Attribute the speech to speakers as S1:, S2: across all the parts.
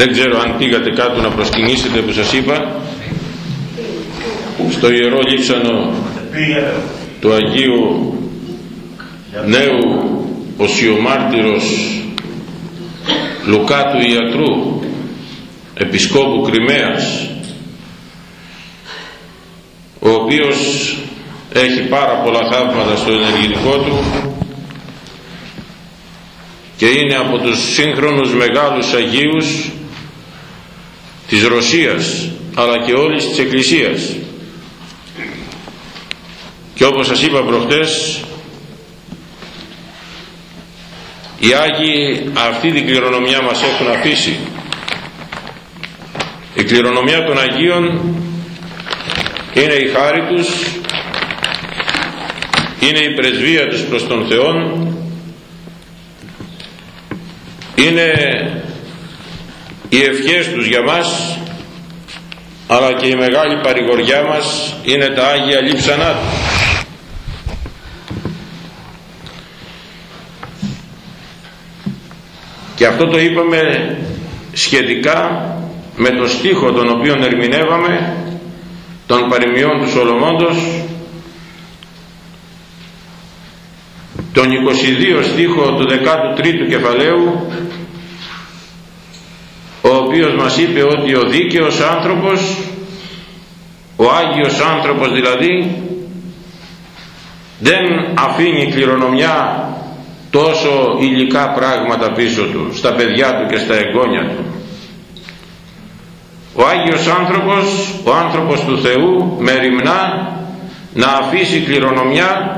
S1: δεν ξέρω αν πήγατε κάτω να προσκυνήσετε που σας είπα. Στο Ιερό Λείψανο του Αγίου Νέου Οσιομάρτυρος Λουκά του Ιατρού Επισκόπου Κρυμαίας ο οποίος έχει πάρα πολλά θαύματα στο ενεργητικό του και είναι από τους σύγχρονους μεγάλους Αγίους της Ρωσίας αλλά και όλης της Εκκλησίας. Και όπως σας είπα προχτές οι Άγιοι αυτή την κληρονομιά μας έχουν αφήσει. Η κληρονομιά των Αγίων είναι η χάρη τους είναι η πρεσβεία τους προς τον Θεό είναι οι ευχές τους για μας αλλά και η μεγάλη παρηγοριά μας είναι τα Άγια Λείψανά. Του και αυτό το είπαμε σχετικά με το στίχο τον οποίο ερμηνεύαμε των παροιμιών του Σολομώντος τον 22 στίχο του 13ου κεφαλαίου ο οποίος μας είπε ότι ο δίκαιος άνθρωπος ο Άγιος άνθρωπος δηλαδή δεν αφήνει κληρονομιά τόσο υλικά πράγματα πίσω του στα παιδιά του και στα εγγόνια του. Ο Άγιος άνθρωπος ο άνθρωπος του Θεού μεριμνά να αφήσει κληρονομιά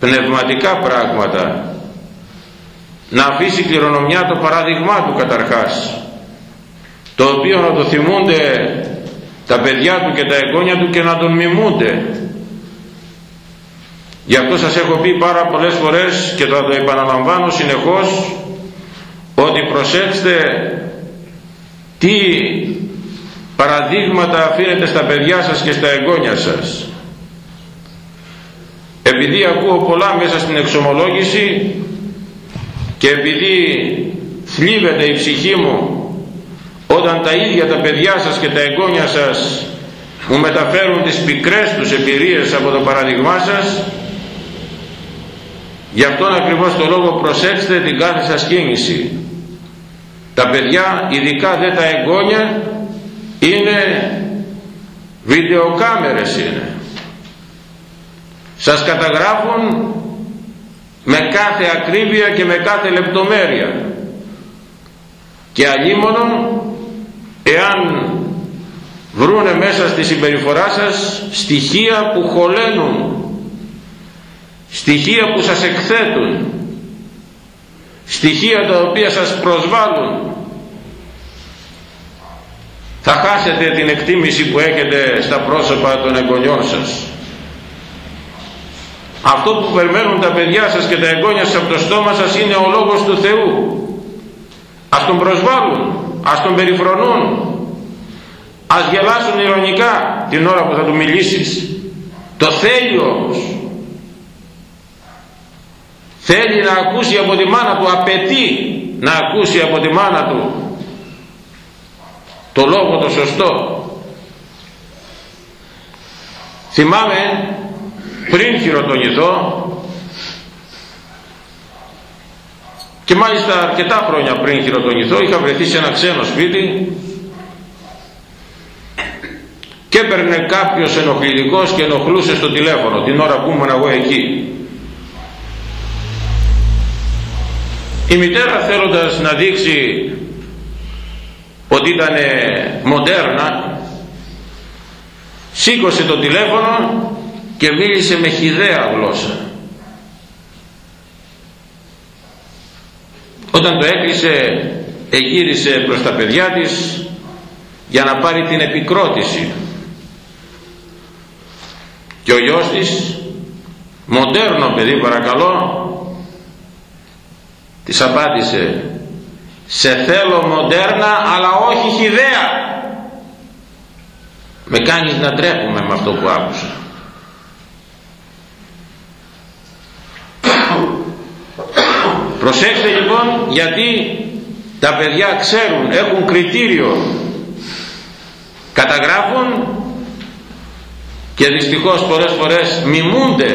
S1: πνευματικά πράγματα να αφήσει κληρονομιά το παράδειγμά του καταρχάς το οποίο να το θυμούνται τα παιδιά του και τα εγγόνια του και να τον μιμούνται. Γι' αυτό σας έχω πει πάρα πολλές φορές και θα το επαναλαμβάνω συνεχώς ότι προσέξτε τι παραδείγματα αφήνετε στα παιδιά σας και στα εγγόνια σας. Επειδή ακούω πολλά μέσα στην εξομολόγηση και επειδή θλίβεται η ψυχή μου όταν τα ίδια τα παιδιά σας και τα εγγόνια σας μου μεταφέρουν τις πικρές τους εμπειρίες από το παράδειγμά σας γι' αυτόν ακριβώς το λόγο προσέξτε την κάθε σας κίνηση. Τα παιδιά ειδικά δεν τα εγγόνια είναι βιντεοκάμερες είναι. Σας καταγράφουν με κάθε ακρίβεια και με κάθε λεπτομέρεια. Και αλλήμωνον εάν βρούνε μέσα στη συμπεριφορά σας στοιχεία που χωλένουν στοιχεία που σας εκθέτουν στοιχεία τα οποία σας προσβάλλουν θα χάσετε την εκτίμηση που έχετε στα πρόσωπα των εγγονιών σας αυτό που περιμένουν τα παιδιά σας και τα εγγόνια σας από το στόμα σας είναι ο λόγος του Θεού. Ας τον προσβάλλουν ας τον περιφρονούν. Ας γελάσουν ηρωνικά την ώρα που θα του μιλήσεις. Το θέλει όμως. Θέλει να ακούσει από τη μάνα του απαιτεί να ακούσει από τη μάνα του το λόγο το σωστό. Θυμάμαι πριν χειροτονηθώ και μάλιστα αρκετά χρόνια πριν χειροτονηθώ είχα βρεθεί σε ένα ξένο σπίτι και έπαιρνε κάποιος ενοχλητικός και ενοχλούσε στο τηλέφωνο την ώρα που ήμουν εγώ εκεί. Η μητέρα θέλοντας να δείξει ότι ήταν μοντέρνα σήκωσε το τηλέφωνο και μίλησε με χιδαία γλώσσα. Όταν το έκλεισε εγύρισε προς τα παιδιά της για να πάρει την επικρότηση. Και ο γιος της μοντέρνο παιδί παρακαλώ της απάντησε σε θέλω μοντέρνα αλλά όχι χιδαία με κάνεις να τρέπουμε με αυτό που άκουσα προσέξτε λοιπόν γιατί τα παιδιά ξέρουν, έχουν κριτήριο. Καταγράφουν και δυστυχώς πολλές φορές μιμούνται.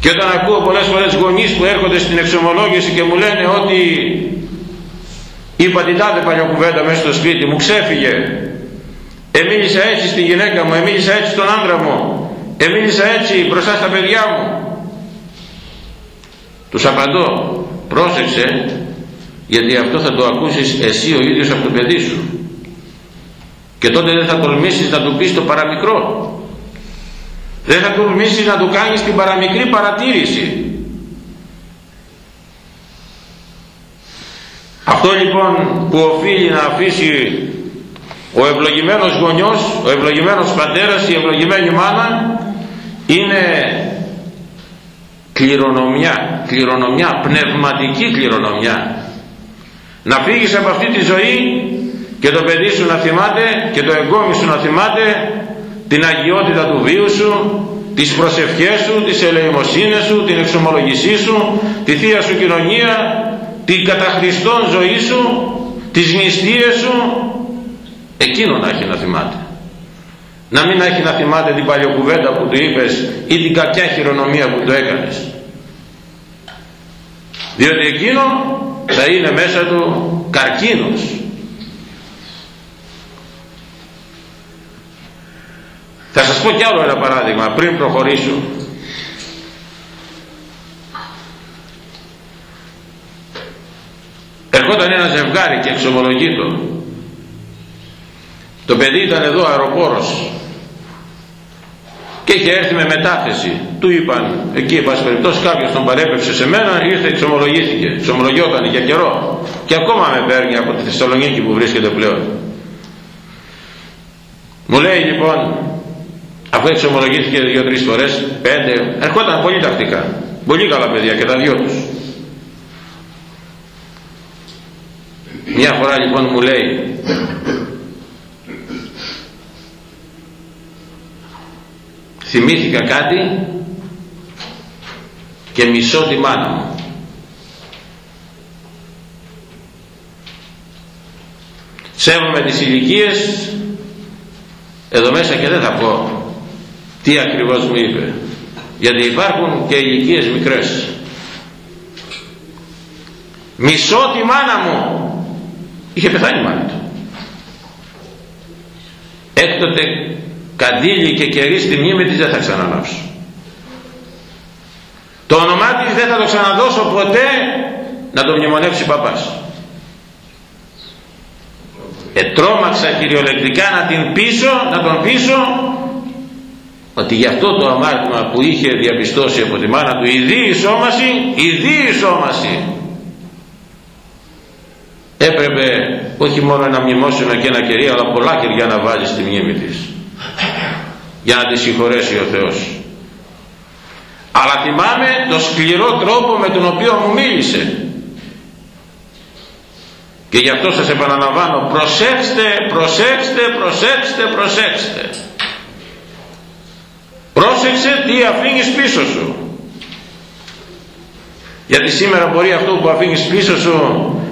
S1: Και όταν ακούω πολλές φορές γονείς που έρχονται στην εξομολόγηση και μου λένε ότι είπα την τάδε παλιοκουβέντα μέσα στο σπίτι μου ξέφυγε. Εμίλησα έτσι στη γυναίκα μου εμίλησα έτσι στον άντρα μου. Εμίλησα έτσι μπροστά στα παιδιά μου τους απαντώ. Πρόσεξε γιατί αυτό θα το ακούσεις εσύ ο ίδιος από το παιδί σου. Και τότε δεν θα τολμήσεις να του πεις το παραμικρό. Δεν θα τολμήσεις να του κάνεις την παραμικρή παρατήρηση. Αυτό λοιπόν που οφείλει να αφήσει ο ευλογημένος γονιός ο ευλογημένος πατέρας η ευλογημένη μάνα είναι κληρονομιά κληρονομιά, πνευματική κληρονομιά να φύγεις από αυτή τη ζωή και το παιδί σου να θυμάται και το εγκόμι σου να θυμάται την αγιότητα του βίου σου τις προσευχές σου, τις ελεημοσύνες σου, την εξομολογησή σου, τη Θεία σου κοινωνία, την καταχριστόν ζωή σου, τις νηστείες σου, εκείνο να έχει να θυμάται. Να μην έχει να θυμάται την παλιοκουβέντα που του είπες ή την κακιά χειρονομία που του έκανες. Διότι εκείνο θα είναι μέσα του καρκίνος Θα σας πω κι άλλο ένα παράδειγμα πριν προχωρήσω. Ερχόταν ένα ζευγάρι και εξομολογείτο. Το παιδί ήταν εδώ αεροπόρος και είχε έρθει με μετάθεση. Του είπαν εκεί, πάση περιπτώσει, κάποιος τον παρέπευσε σε μένα, ήρθε εξομολογήθηκε. Εξομολογιόταν για καιρό και ακόμα με παίρνει από τη Θεσσαλονίκη που βρίσκεται πλέον. Μου λέει λοιπόν, αφού εξομολογήθηκε δύο-τρεις φορές, πέντε, ερχόταν πολύ τακτικά. Πολύ καλά παιδιά και τα δυο τους. Μια φορά λοιπόν μου λέει, θυμήθηκα κάτι και μισώ τη μάνα μου. Σέβομαι τις ηλικίες. Εδώ μέσα και δεν θα πω τι ακριβώς μου είπε γιατί υπάρχουν και ηλικίες μικρές. Μισώ τη μάνα μου. Είχε πεθάνει η μάνα του. Έκτοτε καντήλι και κερί στη μνήμη της δεν θα ξανανάψω το όνομά της δεν θα το ξαναδώσω ποτέ να το μνημονεύσει παπάς. Ετρώμαξα κυριολεκτικά να την πείσω να τον πείσω ότι γι' αυτό το αμάρτημα που είχε διαπιστώσει από τη μάνα του η διεισόμαση, η διεισόμαση έπρεπε όχι μόνο ένα μνημόσυνο και ένα κερί αλλά πολλά κεριά να βάλει στη μνήμη της για να τη συγχωρέσει ο Θεός. Αλλά θυμάμαι το σκληρό τρόπο με τον οποίο μου μίλησε. Και γι' αυτό σας επαναλαμβάνω προσέξτε, προσέξτε, προσέξτε, προσέξτε. Πρόσεξε τι αφήνεις πίσω σου. Γιατί σήμερα μπορεί αυτό που αφήνεις πίσω σου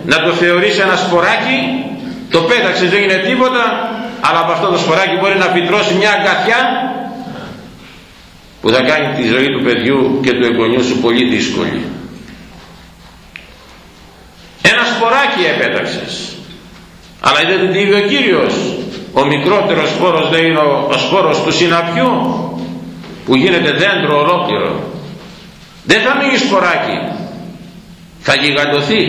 S1: να το θεωρείς ένα σποράκι το πέταξες δεν είναι τίποτα αλλά από αυτό το σποράκι μπορεί να φυτρώσει μια αγκαθιά που θα κάνει τη ζωή του παιδιού και του εγγονιού σου πολύ δύσκολη. Ένα σποράκι επέταξες αλλά δεν το είπε ο Κύριος. Ο μικρότερος σπόρος δεν είναι ο, ο σπόρος του συναπιού που γίνεται δέντρο ολόκληρο. Δεν θα μείνει σποράκι. Θα γιγαντωθεί.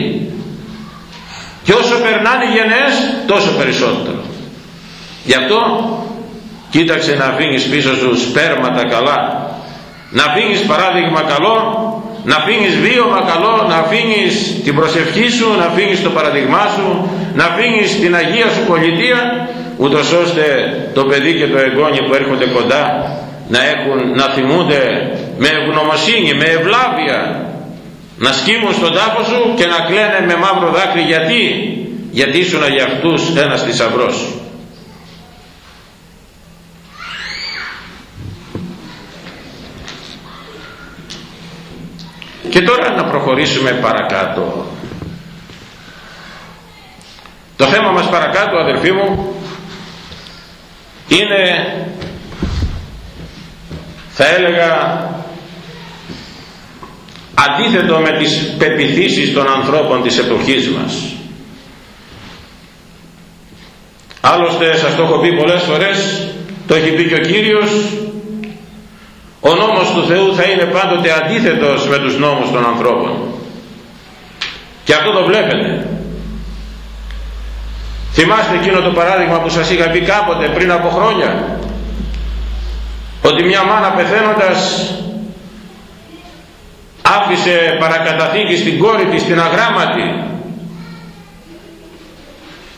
S1: Και όσο περνάνε οι γενναίες τόσο περισσότερο γι' αυτό κοίταξε να αφήνεις πίσω σου σπέρματα καλά. Να αφήνεις παράδειγμα καλό να αφήνεις βίωμα καλό να αφήνεις την προσευχή σου να αφήνεις το παραδειγμά σου να αφήνεις την Αγία σου πολιτεία ούτως ώστε το παιδί και το εγγόνι που έρχονται κοντά να, έχουν, να θυμούνται με ευγνωμοσύνη, με ευλάβεια να σκύμουν στον τάφο σου και να κλαίνε με μαύρο δάκρυ. Γιατί; Γιατί ήσουν για αυτούς ένας θησαυρός και τώρα να προχωρήσουμε παρακάτω Το θέμα μας παρακάτω αδελφοί μου είναι θα έλεγα αντίθετο με τις πεπιθήσεις των ανθρώπων της εποχής μας. Άλλωστε σας το έχω πει πολλές φορές, το έχει πει και ο Κύριος, ο νόμος του Θεού θα είναι πάντοτε αντίθετος με τους νόμους των ανθρώπων. Και αυτό το βλέπετε. Θυμάστε εκείνο το παράδειγμα που σας είχα πει κάποτε πριν από χρόνια ότι μια μάνα πεθαίνοντας άφησε παρακαταθήκη στην κόρη της την αγράμματη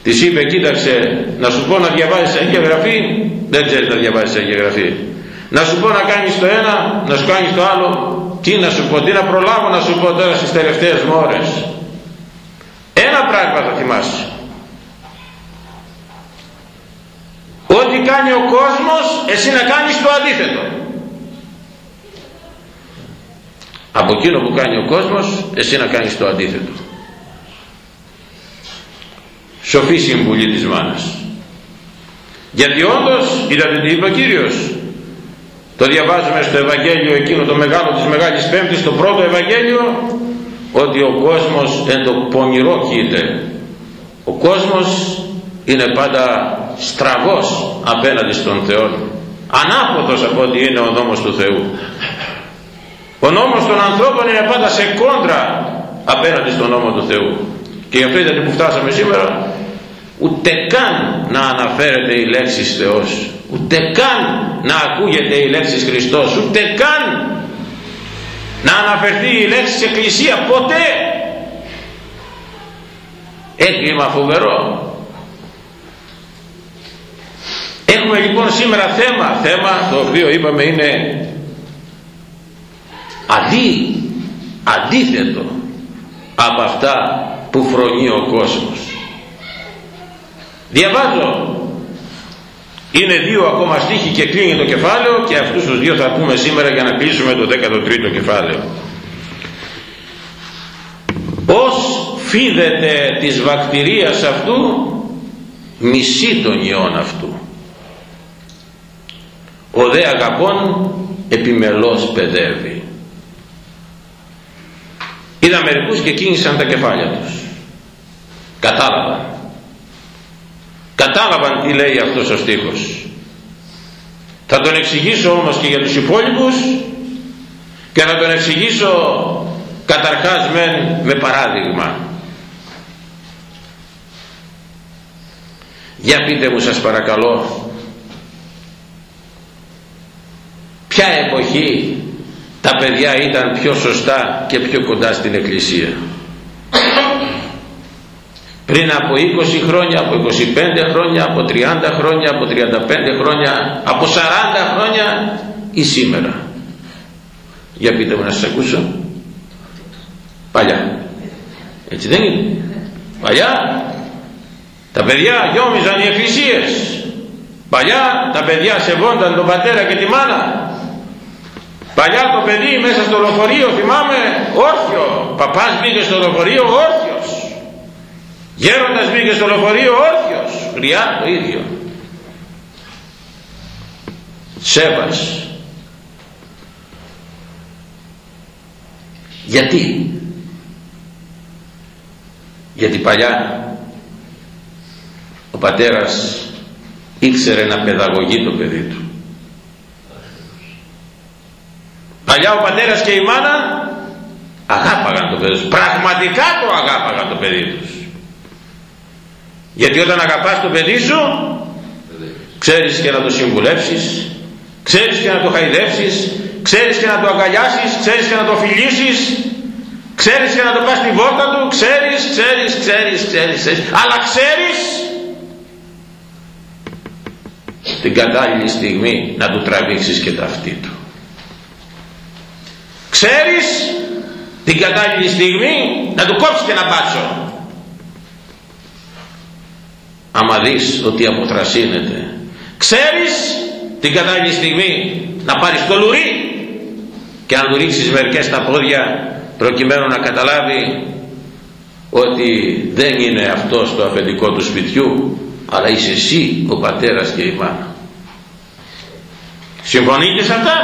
S1: της είπε κοίταξε να σου πω να διαβάζεις εγγραφή δεν ξέρεις να διαβάζεις εγγραφή να σου πω να κάνεις το ένα να σου κάνεις το άλλο. Τι να σου πω τι να προλάβω να σου πω τώρα στις τελευταίες μου ώρες ένα πράγμα θα θυμάσαι. Ό,τι κάνει ο κόσμος εσύ να κάνεις το αντίθετο. Από εκείνο που κάνει ο κόσμος εσύ να κάνεις το αντίθετο. Σοφή συμβουλή της μάνας. Γιατί όντως είδατε τι είπε ο Κύριος; Το διαβάζουμε στο Ευαγγέλιο εκείνο το μεγάλο της Μεγάλης Πέμπτης το πρώτο Ευαγγέλιο ότι ο κόσμος εν το πονηρό κοίται ο κόσμος είναι πάντα στραβός απέναντι στον Θεό ανάποδος από ότι είναι ο νόμος του Θεού. Ο νόμος των ανθρώπων είναι πάντα σε κόντρα απέναντι στον νόμο του Θεού. Και γι' αυτό είδατε που φτάσαμε σήμερα ούτε καν να αναφέρεται η λέξη Θεός ούτε καν να ακούγεται η λέξη Χριστός ούτε καν να αναφερθεί η λέξη Εκκλησία ποτέ. Έγκλημα φοβερό. Έχουμε λοιπόν σήμερα θέμα θέμα το οποίο είπαμε είναι αντί αντίθετο από αυτά που φρονεί ο κόσμος. Διαβάζω είναι δύο ακόμα στίχοι και κλείνει το κεφάλαιο και αυτούς τους δύο θα πούμε σήμερα για να κλείσουμε το 13ο κεφάλαιο. Ως φίδεται της βακτηρίας αυτού; Μισεί τον ιόν αυτού. Ο δε αγαπών επιμελώς παιδεύει. Είδα μερικούς και κίνησαν τα κεφάλια τους. Κατάλαβαν κατάλαβαν τι λέει αυτός ο στίχος. Θα τον εξηγήσω όμως και για τους υπόλοιπους και θα τον εξηγήσω καταρχάς με, με παράδειγμα. Για πείτε μου σας παρακαλώ ποια εποχή τα παιδιά ήταν πιο σωστά και πιο κοντά στην εκκλησία; Πριν από 20 χρόνια, από 25 χρόνια, από 30 χρόνια, από 35 χρόνια, από 40 χρόνια ή σήμερα. Για πείτε μου να σας ακούσω. Παλιά. Έτσι δεν είναι. Παλιά τα παιδιά γιόμιζαν οι εκκλησίες. Παλιά τα παιδιά σεβόνταν τον πατέρα και τη μάνα. Παλιά το παιδί μέσα στο λεωφορείο θυμάμαι όρθιο. Παπάς μπήκε στο λεωφορείο όρθιος. Γέροντας μπήκε στο λεωφορείο όρθιος. Γριά το ίδιο. Σέβας. Γιατί; Γιατί παλιά ο πατέρας ήξερε να παιδαγωγεί το παιδί του. Παλιά ο πατέρας και η μάνα αγάπαγαν το παιδί τους. Πραγματικά το αγάπαγαν το παιδί τους. Γιατί όταν αγαπάς το παιδί σου ξέρεις και να το συμβουλεύσεις, ξέρεις και να το χαϊδεύσεις, ξέρεις και να το αγκαλιάσεις, ξέρεις και να το φιλήσεις, ξέρεις και να το πας στη βόλτα του, ξέρεις, ξέρεις, ξέρεις, ξέρεις, ξέρεις, αλλά ξέρεις την κατάλληλη στιγμή να του τραβήξεις και τα αυτή του. Ξέρεις την κατάλληλη στιγμή να του κόψεις και ένα μπάτσο. Άμα δεις ότι αποθρασύνεται. Ξέρεις την κατάλληλη στιγμή να πάρεις το λουρί και να του ρίξεις μερικές στα πόδια προκειμένου να καταλάβει ότι δεν είναι αυτό το αφεντικό του σπιτιού αλλά είσαι εσύ ο πατέρας και η μάνα. Συμφωνείτε σε αυτά;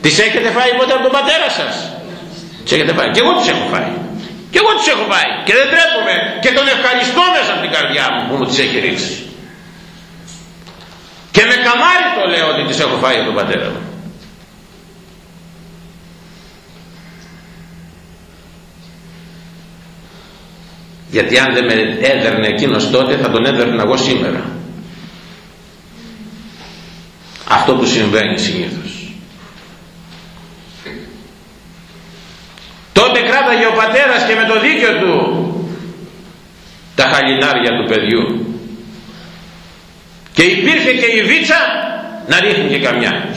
S1: Τις έχετε φάει ποτέ από τον πατέρα σας; Τις έχετε φάει. Και εγώ τις έχω φάει και εγώ τις έχω φάει. Και δεν τρέπομαι. Και τον ευχαριστώ μέσα από την καρδιά μου που μου τις έχει ρίξει. Και με καμάρι το λέω ότι τις έχω φάει από τον πατέρα μου. Γιατί αν δεν με έδερνε εκείνος τότε θα τον έδερνα εγώ σήμερα. Αυτό που συμβαίνει συνήθως τότε κράταγε ο πατέρας και με το δίκιο του τα χαλινάρια του παιδιού. Και υπήρχε και η βίτσα να ρίχνει και καμιά.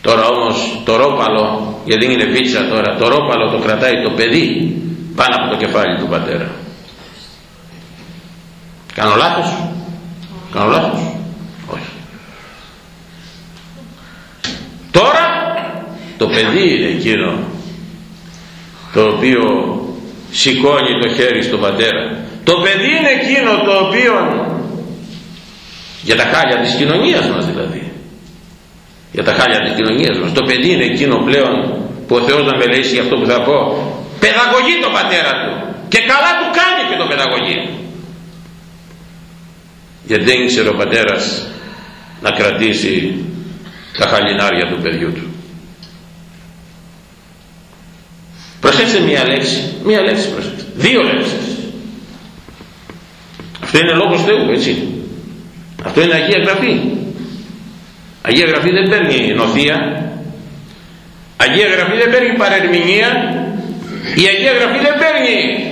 S1: Τώρα όμως το ρόπαλο γιατί δεν είναι βίτσα τώρα το ρόπαλο το κρατάει το παιδί πάνω από το κεφάλι του πατέρα. Κάνω λάθος; Κάνω λάθος; Όχι. Τώρα το παιδί είναι εκείνο το οποίο σηκώνει το χέρι στον πατέρα. Το παιδί είναι εκείνο το οποίο για τα χάλια της κοινωνίας μας δηλαδή. Για τα χάλια της κοινωνίας μας. Το παιδί είναι εκείνο πλέον που ο Θεός να με λέει για αυτό που θα πω παιδαγωγεί τον πατέρα του. Και καλά του κάνει και το παιδαγωγεί γιατί δεν ήξερε ο πατέρας να κρατήσει τα χαλινάρια του παιδιού του προσέξτε μία λέξη μία λέξη προσέξτε. Δύο λέξεις. Αυτό είναι λόγος Θεού έτσι. Αυτό είναι Αγία Γραφή. Αγία Γραφή δεν παίρνει νοθεία. Αγία Γραφή δεν παίρνει παρερμηνία. Η Αγία Γραφή δεν παίρνει.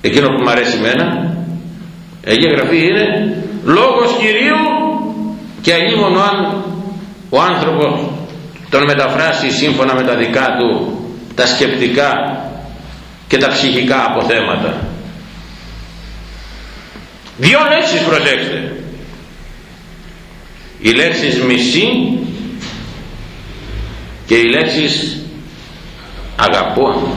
S1: Εκείνο που μου αρέσει εμένα η Αγία Γραφή είναι λόγος Κυρίου και αλλήμον αν ο άνθρωπος τον μεταφράσει σύμφωνα με τα δικά του τα σκεπτικά και τα ψυχικά αποθέματα. Δύο λέξεις προσέξτε. Οι λέξεις μισή και οι λέξεις αγαπώ.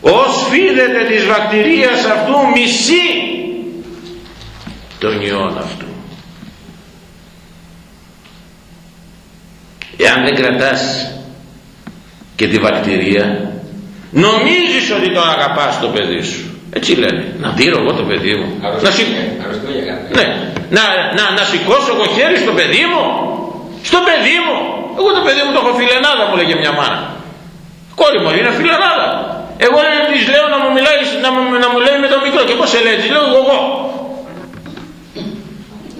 S1: Ως φίδεται της βακτηρίας αυτού μισή τον ιόν αυτού εάν δεν κρατάς και τη βακτηρία νομίζεις ότι τον αγαπάς το παιδί σου. Έτσι λένε. Να δίνω εγώ το παιδί μου. Να, σηκ... ναι. να, να, να σηκώσω εγώ χέρι στο παιδί μου. Στο παιδί μου. Εγώ το παιδί μου το έχω φιλενάδα μου λέγε μια μάνα. Κόρη μου είναι φιλενάδα. Εγώ της λέω να μου μιλάει να μου, να μου λέει με το μικρό και πως σε λέει της λέω εγώ.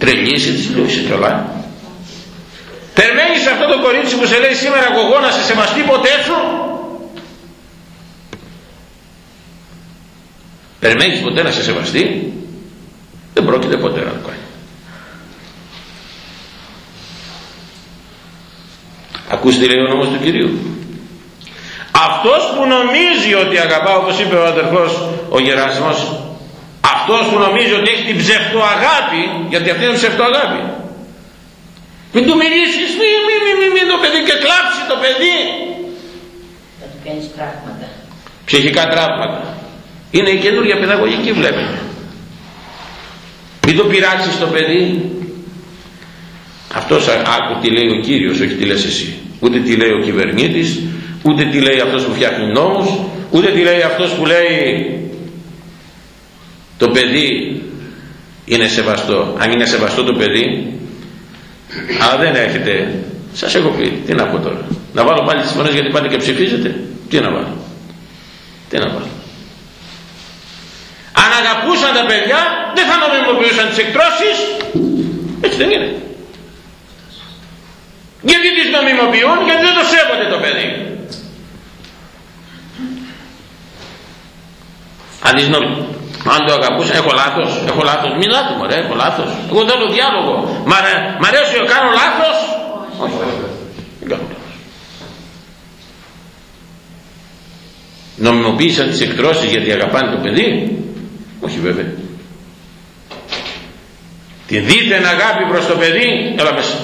S1: Τρελήσει της λέω είσαι καλά περιμένεις αυτό το κορίτσι που σε λέει σήμερα εγώ να σε σεβαστεί ποτέ σου περιμένεις ποτέ να σε σεβαστεί; Δεν πρόκειται ποτέ να το κάνει. Ακούστε λέει ο νόμος του Κυρίου. Αυτός που νομίζει ότι αγαπά όπως είπε ο αδερφός ο Γεράσιμος αυτός που νομίζει ότι έχει την ψευτοαγάπη γιατί αυτή είναι ψευτοαγάπη μην του μιλήσεις μην, μην, μην, μην, μην το παιδί και κλάψει το παιδί.
S2: Θα του κάνεις τραύματα.
S1: Ψυχικά τραύματα. Είναι η καινούργια παιδαγωγική βλέπετε. Μην το πειράξεις το παιδί. Αυτός άκου τι λέει ο Κύριος όχι τι λες εσύ. Ούτε τι λέει ο κυβερνήτης ούτε τι λέει αυτός που φτιάχνει νόμους ούτε τι λέει αυτός που λέει το παιδί είναι σεβαστό. Αν είναι σεβαστό το παιδί αλλά δεν έχετε. Σας έχω πει. Τι να πω τώρα. Να βάλω πάλι τις φωνές γιατί πάτε και ψηφίζετε. Τι να βάλω. Τι να βάλω. Αν αγαπούσαν τα παιδιά δεν θα νομιμοποιούσαν τις εκτρώσεις. Έτσι δεν είναι. Γιατί τις νομιμοποιούν γιατί δεν το σέβονται το παιδί. Αν, τις νομ... αν το αγαπούσαν έχω λάθος έχω λάθος. Μιλάτε μωρέ έχω λάθος. Εγώ θέλω διάλογο. Μ' αρέσει κάνω λάθος; Όχι δεν κάνω λάθος. Νομιμοποίησαν τις εκτρώσεις γιατί αγαπάνε το παιδί; Όχι βέβαια. Τη δείτε αγάπη προς το παιδί; Έλα μέσα.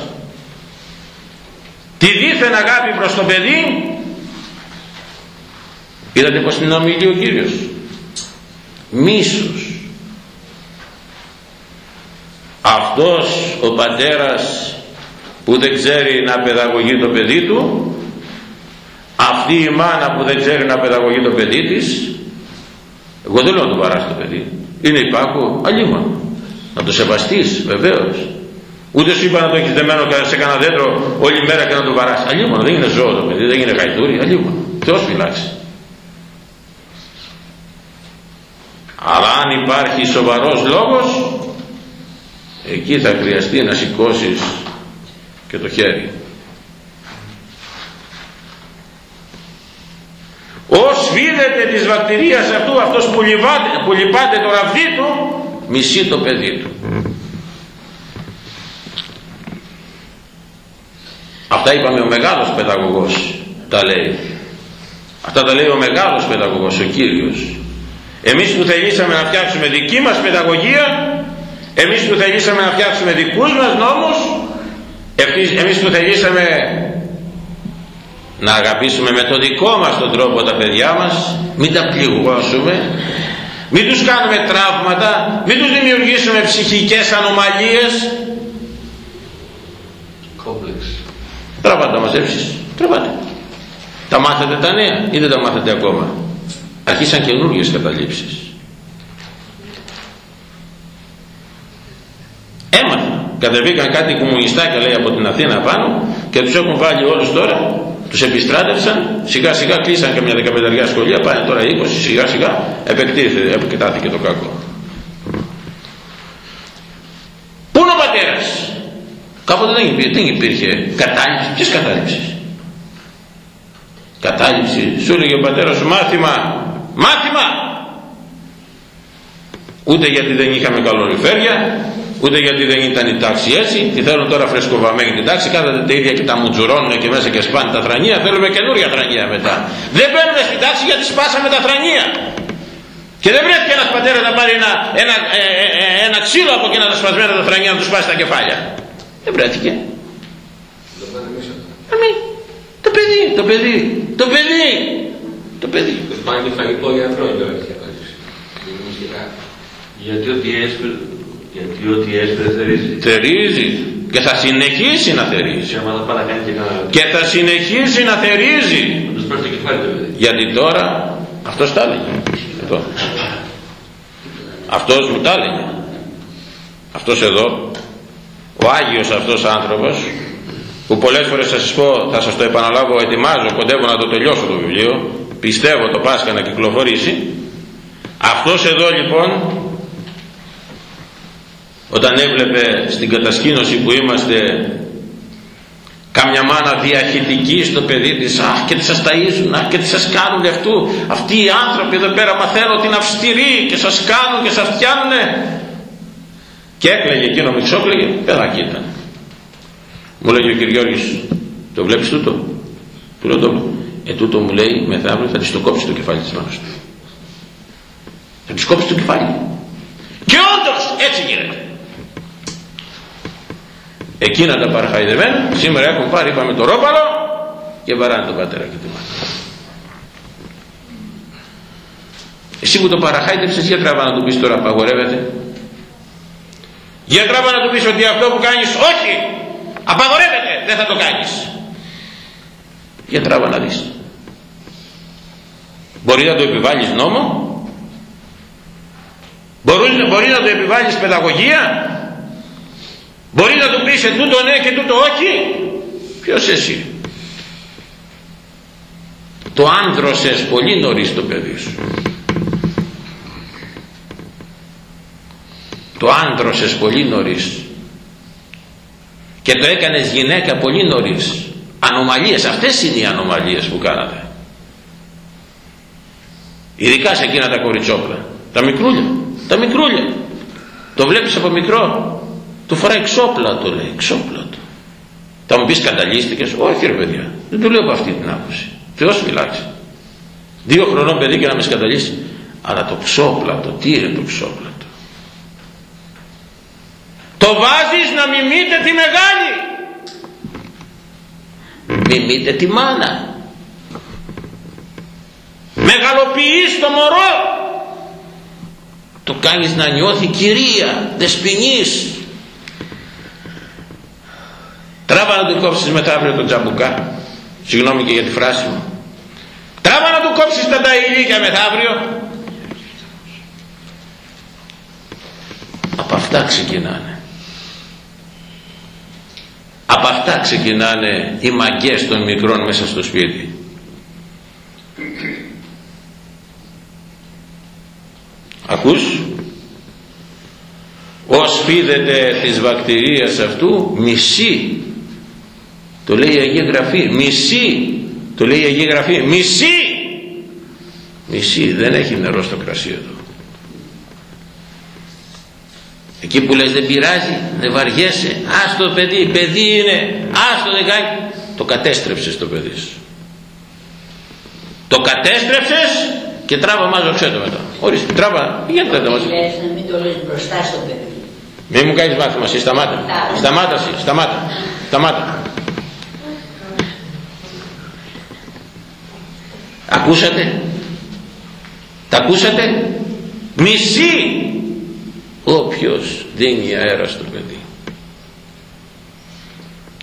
S1: Τη δίθεν αγάπη προς το παιδί; Είδατε πως την ομιλεί ο Κύριος; Μίσος αυτός ο πατέρας που δεν ξέρει να παιδαγωγεί το παιδί του αυτή η μάνα που δεν ξέρει να παιδαγωγεί το παιδί της εγώ δεν λέω να το παράσει το παιδί. Είναι υπάκο αλλήμον να το σεβαστείς βεβαίως. Ούτε σου είπα να το έχεις δεμένο σε κανένα δέντρο όλη μέρα και να το παράσει αλλήμον δεν είναι ζώο το παιδί δεν είναι γαϊτούρι αλλήμον Θεός φυλάξει αλλά αν υπάρχει σοβαρός λόγος εκεί θα χρειαστεί να σηκώσεις και το χέρι. Ως βίδεται της βακτηρίας αυτού αυτός που, λιβάτε, που λυπάται το ραβδί του μισεί το παιδί του. Αυτά είπαμε ο μεγάλος παιδαγωγός τα λέει. Αυτά τα λέει ο μεγάλος παιδαγωγός ο Κύριος εμείς που θελήσαμε να φτιάξουμε δική μας παιδαγωγία εμείς που θελήσαμε να φτιάξουμε δικούς μας νόμους εμείς που θελήσαμε να αγαπήσουμε με τον δικό μας τον τρόπο τα παιδιά μας μην τα πληγώσουμε μην τους κάνουμε τραύματα μην τους δημιουργήσουμε ψυχικές ανομαλίες.
S3: Κόμπλεξ.
S1: Τραβάτε τα μαζέψεις τραβάτε τα μάθετε τα νέα ή δεν τα μάθετε ακόμα; Αρχίσαν καινούργιες καταλήψεις. Έμαθα κατεβήκαν κάτι κομμουνιστάκια λέει από την Αθήνα πάνω και τους έχουν βάλει όλους τώρα τους επιστράτευσαν σιγά σιγά κλείσαν και μια δεκαπενταριά σχολεία πάνε τώρα 20 σιγά σιγά επεκτάθηκε το κακό. Πού είναι ο πατέρας; Κάποτε δεν υπήρχε, δεν υπήρχε κατάληψη. Ποιες κατάληψεις; Κατάληψη. Σου έλεγε ο πατέρας σου μάθημα μάθημα! Ούτε γιατί δεν είχαμε καλοριφέρια ούτε γιατί δεν ήταν η τάξη έτσι. Τη θέλουν τώρα φρεσκοβαμένη την τάξη κάθεται τα ίδια και τα μουτζουρώνουν και μέσα και σπάνε τα θρανία. Θέλουμε καινούρια θρανία μετά. Δεν μπαίνουν στην τάξη γιατί σπάσαμε τα θρανία. Και δεν βρέθηκε ένας πατέρας να πάρει ένα, ένα, ε, ε, ε, ένα ξύλο από εκείνα τα σπασμένα τα θρανία να τους σπάσει τα κεφάλια. Δεν βρέθηκε. Το παιδί, το παιδί, το παιδί, το παιδί.
S3: Πάνε και φαγητό γιατρό
S4: Γιατί ό,τι έσπερε, γιατί ό,τι έσπερε θερίζει.
S1: Θερίζει και θα συνεχίσει να θερίζει.
S4: Και άμα θα πάει να κάνει και κανένα.
S1: Και θα συνεχίσει να θερίζει.
S4: Να τους πάρεις το κεφάλι το παιδί.
S1: Γιατί τώρα αυτός τα έλεγε. Εδώ. Αυτός μου τα έλεγε. Αυτός εδώ, ο Άγιος αυτός άνθρωπος, που πολλές φορές θα σας πω, θα σας το επαναλάβω, ετοιμάζω, κοντεύω να το τελειώσω το βιβλίο, πιστεύω το Πάσχα να κυκλοφορήσει. Αυτός εδώ λοιπόν, όταν έβλεπε στην κατασκήνωση που είμαστε κάμια μάνα διαχειτική στο παιδί της αχ και τις σας ταΐζουν, αχ και τις σας κάνουν αυτού αυτοί οι άνθρωποι εδώ πέρα μαθαίνουν την αυστηρή και σας κάνουν και σας φτιάνουνε και έκλαιγε εκείνο μισόκλαιγε παιδάκι ήταν. Μου λέγει ο Κυριώργης το βλέπεις τούτο; Του λέω το ε τούτο μου λέει μεθαύριο θα της το κόψει το κεφάλι της μάνας του. Θα της κόψει το κεφάλι. Και όντως έτσι γίνεται. Εκείνα τα παραχαϊδεμένα σήμερα έχουν πάρει είπαμε το ρόπαλο και βαράνε τον πατέρα και τη μάνα. Εσύ που το παραχάιδεψες για τράβα να του πεις τώρα απαγορεύεται. Για τράβα να του πεις ότι αυτό που κάνεις όχι απαγορεύεται δεν θα το κάνεις. Για τράβα να δεις μπορεί να το επιβάλλεις νόμο; Μπορεί, μπορεί να το επιβάλλεις παιδαγωγία; Μπορεί να του πεις τούτο ναι και τούτο όχι. Ποιος εσύ; Το άνδρωσες πολύ νωρίς το παιδί σου. Το άνδρωσες πολύ νωρίς. Και το έκανες γυναίκα πολύ νωρίς. Ανομαλίες. Αυτές είναι οι ανομαλίες που κάνατε. Ειδικά σε εκείνα τα κοριτσόπλα. Τα μικρούλια. Τα μικρούλια. Το βλέπεις από μικρό του φοράει ξόπλατο λέει, ξόπλατο. Θα μου πεις καταλύστηκες, όχι ρε παιδιά, δεν του λέω από αυτή την άποψη. Θεός φυλάξει. Δύο χρονών παιδί και να με σκαταλίσει. Αλλά το ξόπλατο, τι είναι το ξόπλατο. Το βάζεις να μιμείτε τη μεγάλη. μιμείτε τη μάνα μεγαλοποιείς το μωρό. Το κάνεις να νιώθει κυρία δεσποινής. Τράβα να του κόψεις μεθαύριο τον τζαμπουκά. Συγγνώμη και για τη φράση μου. Τράβα να του κόψεις τα ταϊλίκια μεθαύριο από αυτά ξεκινάνε. Από αυτά ξεκινάνε οι μαγκές των μικρών μέσα στο σπίτι ακούς; Ως φίδεται της βακτηρίας αυτού μισή το λέει η Αγία Γραφή. Μισή το λέει η Αγία Γραφή. Μισή μισή δεν έχει νερό στο κρασί εδώ. Εκεί που λες δεν πειράζει δεν βαριέσαι. Άστο παιδί παιδί είναι. Άστο δεν το κατέστρεψες το παιδί σου. Το κατέστρεψες και τράβα μάζοξέ το μετά. Ορίστε, τράβα, πηγαίνετε τα μαζί.
S2: Λες να μην το λες μπροστά στο παιδί.
S1: Μην μου κάνεις μάθημα εσύ, σταμάτα. Σταμάτα εσύ, σταμάτα. Σταμάτα. Ακούσατε; Τα ακούσατε; Μισή όποιος δίνει αέρα στο παιδί.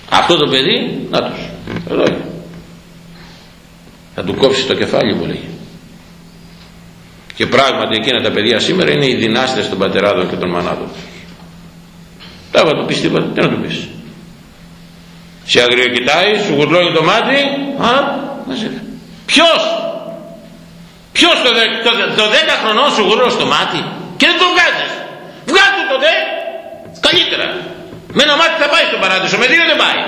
S1: Αυτό το παιδί, να τους, εδώ είναι. Θα του κόψεις το κεφάλι μου λέγει. Και πράγματι εκείνα τα παιδιά σήμερα είναι οι δυνάστες των πατεράδων και των μανάδων τους. Τώρα του πεις τίποτα, τι να του πεις. Σε αγριοκοιτάει, σου γουρλώνει το μάτι, α, μαζεύει. Ποιος, ποιος το, το, το, το 10 χρονών σου γουρλώνει στο μάτι και δεν το βγάζεις; Βγάζω το δε, καλύτερα. Με ένα μάτι θα πάει στον παράδεισο, με δύο δεν πάει.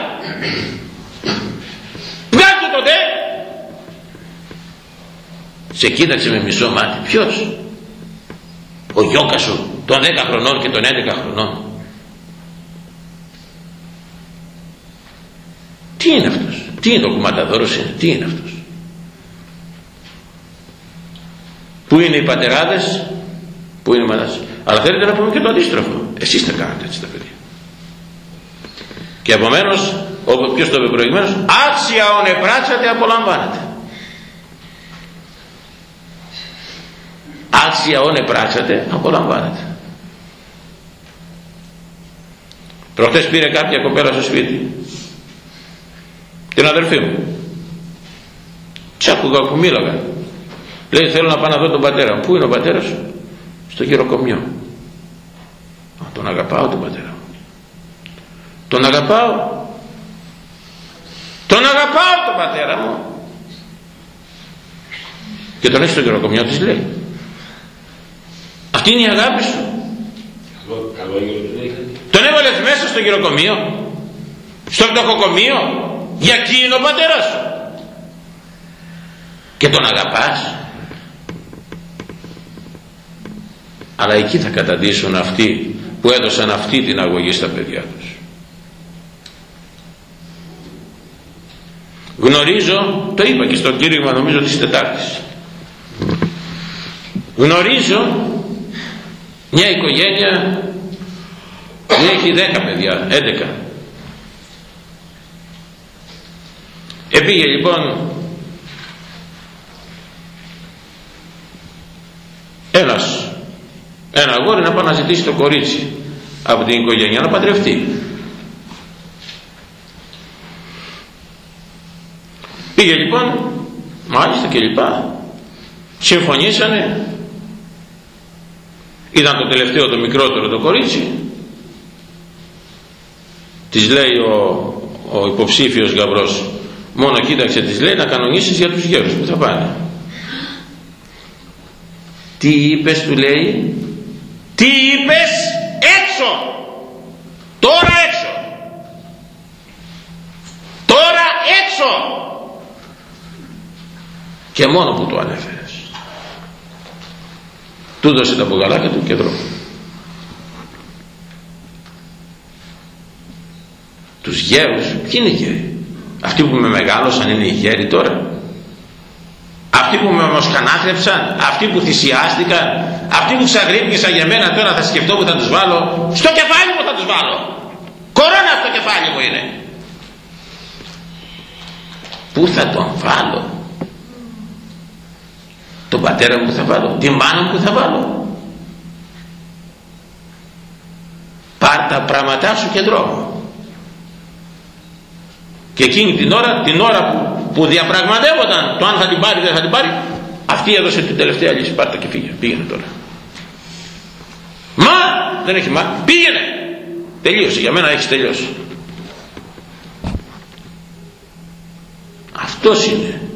S1: Βγάζω το δε, σε κοίταξε με μισό μάτι. Ποιος; Ο γιώκας σου των 10 χρονών και των 11 χρονών. Τι είναι αυτός; Τι είναι ο κουματαδόρος είναι; Τι είναι αυτός; Που είναι οι πατεράδες; Που είναι οι μανάς αλλά θέλετε να πούμε και το αντίστροφο. Εσείς τα κάνετε έτσι τα παιδιά. Και επομένως ποιος το είπε προηγουμένως άξια όνε πράξατε απολαμβάνετε άξια όνε πράξατε απολαμβάνετε. Προχτές πήρε κάποια κοπέλα στο σπίτι. Την αδερφή μου. Τι άκουγα που μίλαγα. Λέει θέλω να πάω να δω τον πατέρα μου πού είναι ο πατέρας; Σου στο γυροκομείο τον αγαπάω τον πατέρα μου τον αγαπάω τον αγαπάω τον πατέρα μου και τον έχει στο γυροκομείο της λέει αυτή είναι η αγάπη σου. Τον έβαλες μέσα στο γυροκομείο, στο φτωχοκομείο, για εκεί είναι ο πατέρας σου. Και τον αγαπάς. Αλλά εκεί θα καταντήσουν αυτοί που έδωσαν αυτή την αγωγή στα παιδιά τους. Γνωρίζω, το είπα και στο κήρυγμα νομίζω της Τετάρτης. Γνωρίζω μια οικογένεια έχει δέκα παιδιά, έντεκα. Επήγε λοιπόν ένας, ένα αγόρι να πάει να ζητήσει το κορίτσι από την οικογένεια να παντρευτεί. Πήγε λοιπόν, μάλιστα και λοιπά, συμφωνήσανε ήταν το τελευταίο το μικρότερο το κορίτσι. Της λέει ο, ο υποψήφιος γαμπρός μόνο κοίταξε της λέει να κανονίσεις για τους γέρους που θα πάνε τι είπες του λέει τι είπες έξω τώρα έξω τώρα έξω και μόνο που το ανέφερε του δώσε τα μπουγαλάκια του και δρόμο. Τους γέρους, ποιοι είναι οι γέροι; Αυτοί που με μεγάλωσαν είναι οι γέροι τώρα. Αυτοί που με μοσκανάθρεψαν, αυτοί που θυσιάστηκαν, αυτοί που ξαγρύπνησαν για μένα τώρα θα σκεφτώ που θα τους βάλω. Στο κεφάλι μου θα τους βάλω. Κορώνα στο κεφάλι μου είναι. πού θα τον βάλω; Τον πατέρα μου που θα βάλω τη μάνα μου που θα βάλω. Πάρ τα πράγματά σου και δρόμο. Και εκείνη την ώρα την ώρα που, που διαπραγματεύονταν το αν θα την πάρει δεν θα την πάρει αυτή έδωσε την τελευταία λύση πάρτα και φύγε πήγαινε τώρα. Μα δεν έχει μα πήγαινε. Τελείωσε για μένα έχεις τελειώσει. Αυτός είναι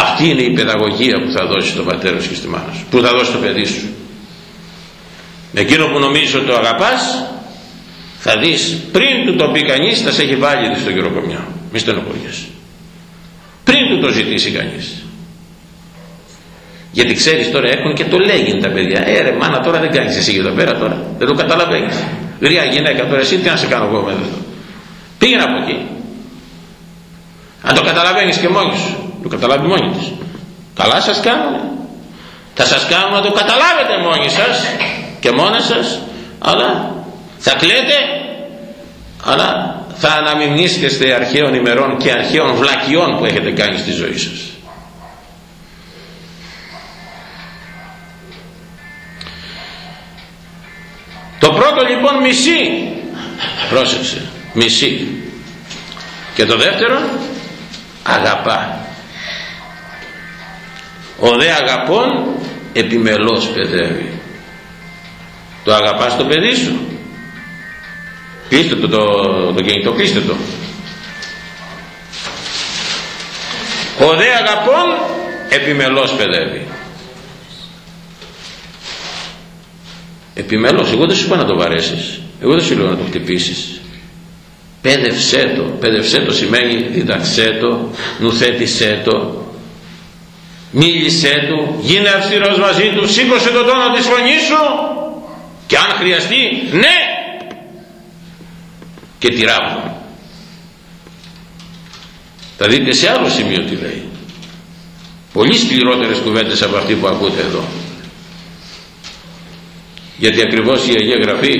S1: αυτή είναι η παιδαγωγία που θα δώσει στον πατέρα σου και στη μάνα σου που θα δώσει το παιδί σου. Εκείνο που νομίζεις ότι το αγαπάς θα δεις πριν του το πει κανείς θα σε έχει βάλει στο γυροκομιά μη στενοχωριέσαι. Πριν του το ζητήσει κανείς. Γιατί ξέρεις τώρα έχουν και το λέγει τα παιδιά. Ε ρε μάνα τώρα δεν κάνεις εσύ εδώ πέρα τώρα. Δεν το καταλαβαίνεις. Γριά γυναίκα τώρα εσύ τι να σε κάνω εγώ με αυτό. Πήγαινε από εκεί. Αν το καταλαβαίνεις και μόνοι σου το καταλάβει μόνη της καλά σας κάνουν. Θα σας κάνουν να το καταλάβετε μόνοι σας και μόνα σας αλλά θα κλαίτε αλλά θα αναμεινίσκεστε αρχαίων ημερών και αρχαίων βλακιών που έχετε κάνει στη ζωή σας. Το πρώτο λοιπόν μισή. Πρόσεξε. Μισή. Και το δεύτερο αγαπά ο δε αγαπών επιμελώς παιδεύει το αγαπάς το παιδί σου. Κλείστε το το, το κινητό κλείστε το. Ο δε αγαπών επιμελώς παιδεύει επιμελώς εγώ δεν σου είπα να το βαρέσεις. Εγώ δεν σου λέω να το χτυπήσεις. Πέδευσέ το. Πέδευσέ το σημαίνει διδαξέ το νουθέτησέ το μίλησέ του γίνε αυστηρός μαζί του σήκωσε τον τόνο της φωνής σου και αν χρειαστεί ναι. Και τυράβου θα δείτε σε άλλο σημείο τι λέει. Πολύ σκληρότερες κουβέντες από αυτή που ακούτε εδώ. Γιατί ακριβώς η Αγία Γραφή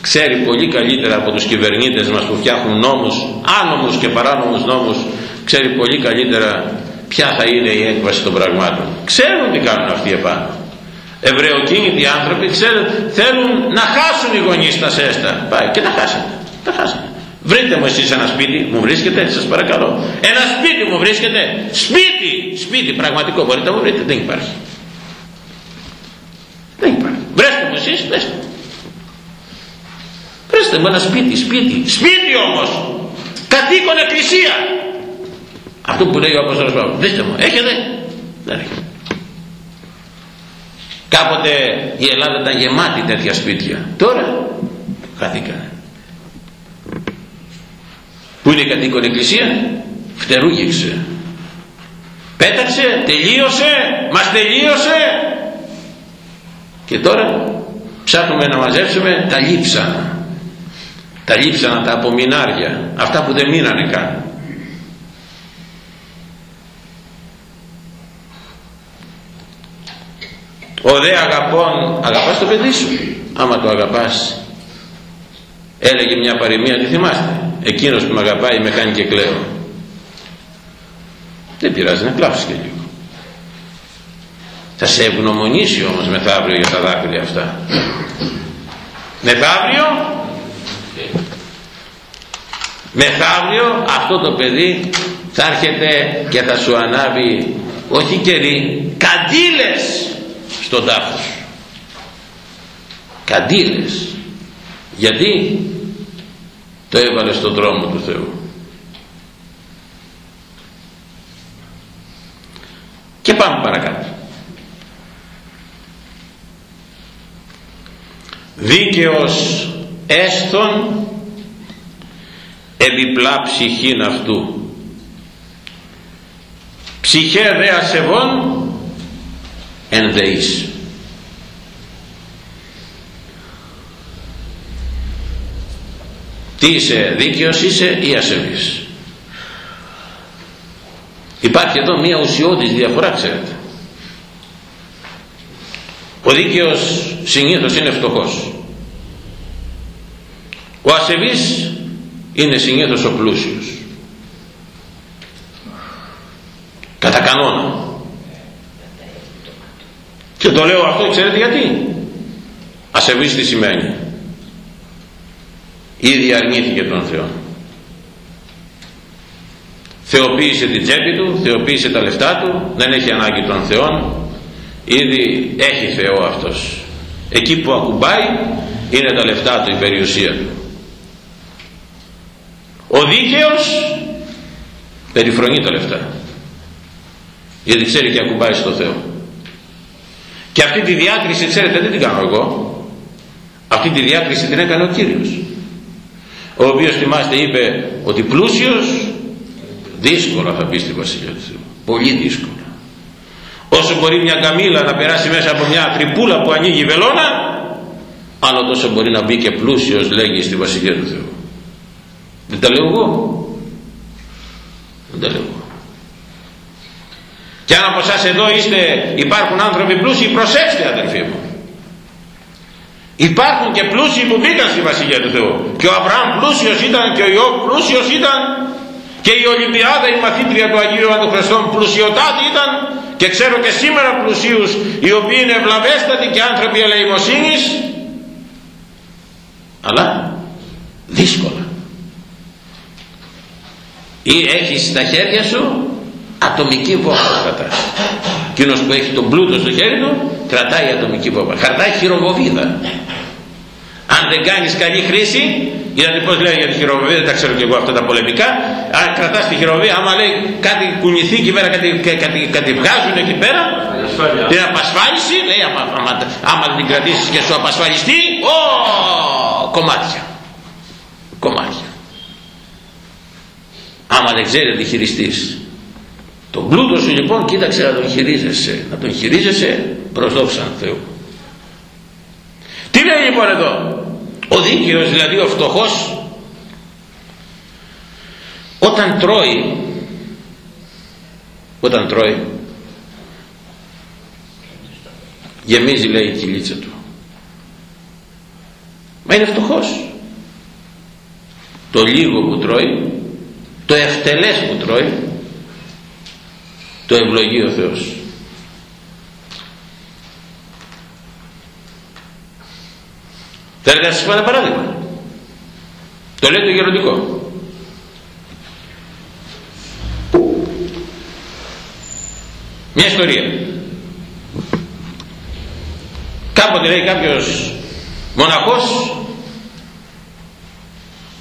S1: ξέρει πολύ καλύτερα από τους κυβερνήτες μας που φτιάχνουν νόμους άνομους και παράνομους νόμους ξέρει πολύ καλύτερα ποια θα είναι η έκβαση των πραγμάτων. Ξέρουν τι κάνουν αυτοί επάνω. Εβραιοκίνητοι άνθρωποι ξέρουν, θέλουν να χάσουν οι γονείς τα σέστα. Πάει και τα χάσανε τα χάσανε. Βρείτε μου εσείς ένα σπίτι μου βρίσκετε σας παρακαλώ. Ένα σπίτι μου βρίσκετε σπίτι σπίτι πραγματικό μπορείτε να μου βρείτε. Δεν υπάρχει. Δεν υπάρχει. Βρέστε μου εσείς βρέστε μου. Βρέστε μου ένα σπίτι σπίτι. Σπίτι όμως. Κατοίκον εκκλησία αυτό που λέει ο Απόστολος Παύλος. Δείστε μου. Έχετε. Δεν έχετε κάποτε η Ελλάδα ήταν γεμάτη τέτοια σπίτια. Τώρα χαθήκανε που είναι η κατοίκον εκκλησία; Φτερούγηξε. Πέταξε τελείωσε μας τελείωσε. Και τώρα ψάχνουμε να μαζέψουμε τα λείψανα. Τα λείψανα τα απομεινάρια αυτά που δεν μείνανε καν ο δε αγαπών αγαπάς το παιδί σου. Άμα το αγαπάς. Έλεγε μια παροιμία τι θυμάστε. Εκείνος που με αγαπάει με κάνει και κλαίω. Δεν πειράζει να κλάψεις και λίγο. Θα σε ευγνωμονήσει όμως μεθαύριο για τα δάκρυα αυτά. Μεθαύριο; Μεθαύριο αυτό το παιδί θα έρχεται και θα σου ανάβει όχι κερί καντήλες στον τάφος. Σου καντήλες γιατί το έβαλε στον δρόμο του Θεού. Και πάμε παρακάτω. Δίκαιος έστων επιπλά ψυχήν αυτού. Ψυχέ δε ασεβών ενδεείς τι είσαι δίκαιος είσαι ή ασεβής υπάρχει εδώ μία ουσιώδης διαφορά ξέρετε. Ο δίκαιος συνήθως είναι φτωχός. Ο ασεβής είναι συνήθως ο πλούσιος. Κατά κανόνα. και το λέω αυτό ξέρετε γιατί; Ασεβής τι σημαίνει. Ήδη αρνήθηκε τον Θεό. Θεοποίησε την τσέπη του θεοποίησε τα λεφτά του δεν έχει ανάγκη των Θεών. Ήδη έχει Θεό αυτός. Εκεί που ακουμπάει είναι τα λεφτά του η περιουσία του. Ο δίκαιος περιφρονεί τα λεφτά. Γιατί ξέρει και ακουμπάει στο Θεό και αυτή τη διάκριση ξέρετε δεν την κάνω εγώ. Αυτή τη διάκριση την έκανε ο Κύριος. Ο οποίος θυμάστε είπε ότι πλούσιος δύσκολα θα μπει στη Βασιλεία του Θεού. Πολύ δύσκολα. Όσο μπορεί μια καμήλα να περάσει μέσα από μια τρυπούλα που ανοίγει βελόνα άλλο τόσο μπορεί να μπει και πλούσιος λέγει στη Βασιλεία του Θεού. Δεν τα λέω εγώ. Δεν τα λέω εγώ και αν από εσάς εδώ είστε, υπάρχουν άνθρωποι πλούσιοι, προσέξτε αδελφοί μου. Υπάρχουν και πλούσιοι που μπήκαν στη Βασιλεία του Θεού. Και ο Αβραάμ πλούσιος ήταν και ο Ιώβ πλούσιος ήταν και η Ολυμπιάδα η μαθήτρια του Αγίου Αντοχρεστών πλουσιοτάτη ήταν και ξέρω και σήμερα πλουσίους οι οποίοι είναι ευλαβέστατοι και άνθρωποι ελεημοσύνης αλλά δύσκολα ή έχεις στα χέρια σου ατομική βόμβα κρατάς εκείνος που έχει τον πλούτο στο χέρι του κρατάει ατομική βόμβα. Κρατάει χειροβοβίδα. Αν δεν κάνεις καλή χρήση γιατί πως λέει για τη χειροβοβίδα δεν τα ξέρω και εγώ αυτά τα πολεμικά αν κρατάς τη χειροβοβίδα άμα λέει κάτι κουνηθεί εκεί πέρα κάτι, κάτι, κάτι βγάζουν εκεί πέρα την απασφάλιση λέει άμα, άμα, άμα την κρατήσεις και σου απασφαλιστεί ο, κομμάτια. Κομμάτια. Άμα δεν ξέρει να τη χειριστείς τον πλούτο σου λοιπόν κοίταξε να τον χειρίζεσαι. Να τον χειρίζεσαι προς δόξαν Θεού. Τι λέει λοιπόν εδώ; Ο δίκαιος δηλαδή ο φτωχός όταν τρώει όταν τρώει γεμίζει λέει η κυλίτσα του. Μα είναι φτωχός. Το λίγο που τρώει το ευτελές που τρώει το ευλογεί ο Θεός. Θέλετε να σας πω ένα παράδειγμα. Το λέει το γεροντικό. Μια ιστορία. Κάποτε λέει κάποιος μοναχός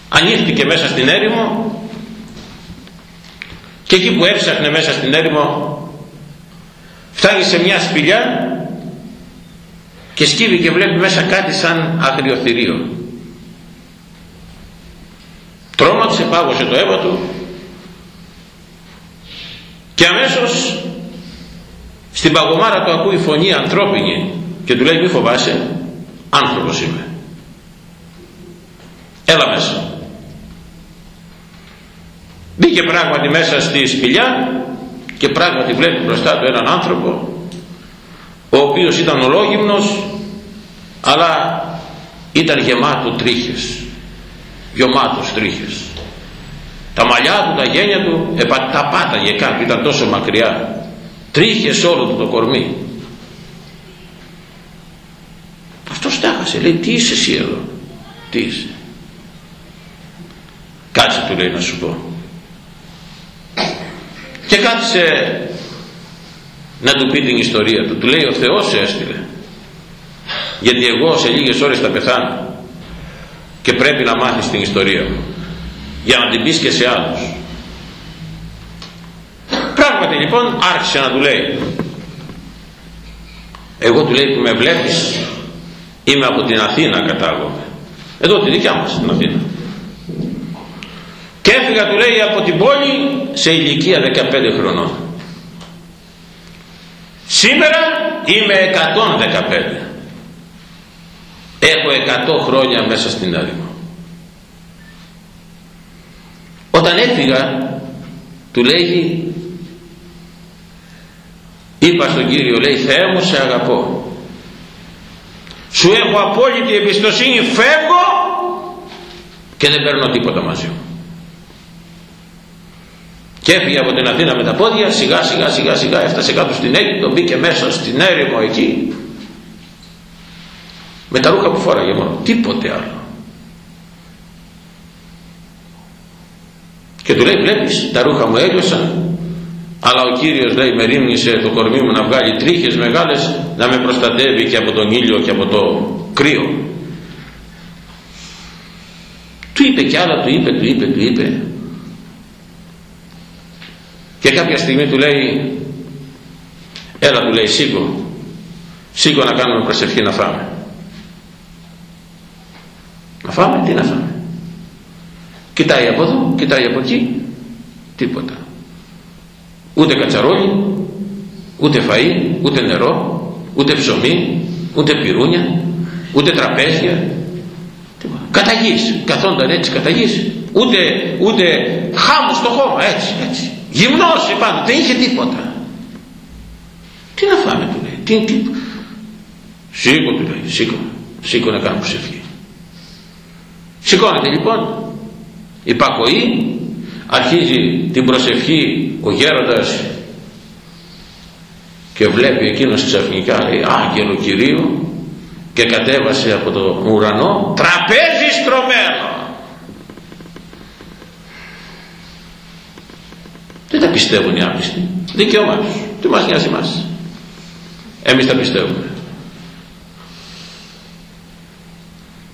S1: ανοίχτηκε μέσα στην έρημο και εκεί που έψαχνε μέσα στην έρημο φτάνει σε μια σπηλιά και σκύβει και βλέπει μέσα κάτι σαν αγριοθυρίο. Τρόμαξε, πάγωσε το αίμα του και αμέσως στην παγωμάρα του ακούει φωνή ανθρώπινη και του λέει μη φοβάσαι άνθρωπος είμαι έλα μέσα Μπήκε πράγματι μέσα στη σπηλιά και πράγματι βλέπει μπροστά του έναν άνθρωπο ο οποίος ήταν ολόγυμνος αλλά ήταν γεμάτο τρίχες γεμάτος τρίχες. Τα μαλλιά του, τα γένια του τα πάταγε κάτω, ήταν τόσο μακριά τρίχες όλο του το κορμί. Αυτός τάχασε λέει τι είσαι εσύ εδώ τι είσαι; Κάτσε του λέει να σου πω και κάθισε να του πει την ιστορία του. Του λέει ο Θεός σε έστειλε γιατί εγώ σε λίγες ώρες θα πεθάνω και πρέπει να μάθεις την ιστορία μου για να την πεις και σε άλλους πράγματι λοιπόν άρχισε να του λέει. Εγώ του λέει που με βλέπεις είμαι από την Αθήνα κατάγομαι εδώ τη δικιά μας την Αθήνα και έφυγα του λέει από την πόλη σε ηλικία 15 χρονών. Σήμερα είμαι 115 έχω 100 χρόνια μέσα στην έρημο. Όταν έφυγα του λέγει είπα στον Κύριο λέει Θεέ μου σε αγαπώ. Σου έχω απόλυτη εμπιστοσύνη φεύγω και δεν παίρνω τίποτα μαζί μου και έφυγε από την Αθήνα με τα πόδια σιγά σιγά σιγά σιγά έφτασε κάτω στην Αίγυπτο μπήκε μέσα στην έρημο εκεί. Με τα ρούχα που φόραγε μόνο τίποτε άλλο. Και του λέει βλέπεις τα ρούχα μου έλειωσαν αλλά ο Κύριος λέει με ρίμνησε το κορμί μου να βγάλει τρίχες μεγάλες να με προστατεύει και από τον ήλιο και από το κρύο του είπε κι άλλα του είπε του είπε του είπε και κάποια στιγμή του λέει έλα του λέει σήκω. Σήκω να κάνουμε προσευχή να φάμε να φάμε; Τι να φάμε; Κοιτάει από εδώ κοιτάει από εκεί τίποτα. Ούτε κατσαρόλι ούτε φαΐ ούτε νερό ούτε ψωμί ούτε πυρούνια ούτε τραπέζια. Καταγής. Καθόνταν έτσι καταγής. Ούτε, ούτε χάμους στο χώμα έτσι έτσι γυμνός επάνω δεν είχε τίποτα τι να φάμε του λέει τι, τι. σήκω του λέει σήκω σήκω να κάνω προσευχή σηκώνεται λοιπόν υπακοή αρχίζει την προσευχή ο γέροντας και βλέπει εκείνος ξαφνικά λέει άγγελο Κυρίου και κατέβασε από το ουρανό τραπέζι στρωμένο δεν τα πιστεύουν οι άπιστοι δικαίωμά τους. Τι μας νοιάζει εμάς. Εμείς τα πιστεύουμε.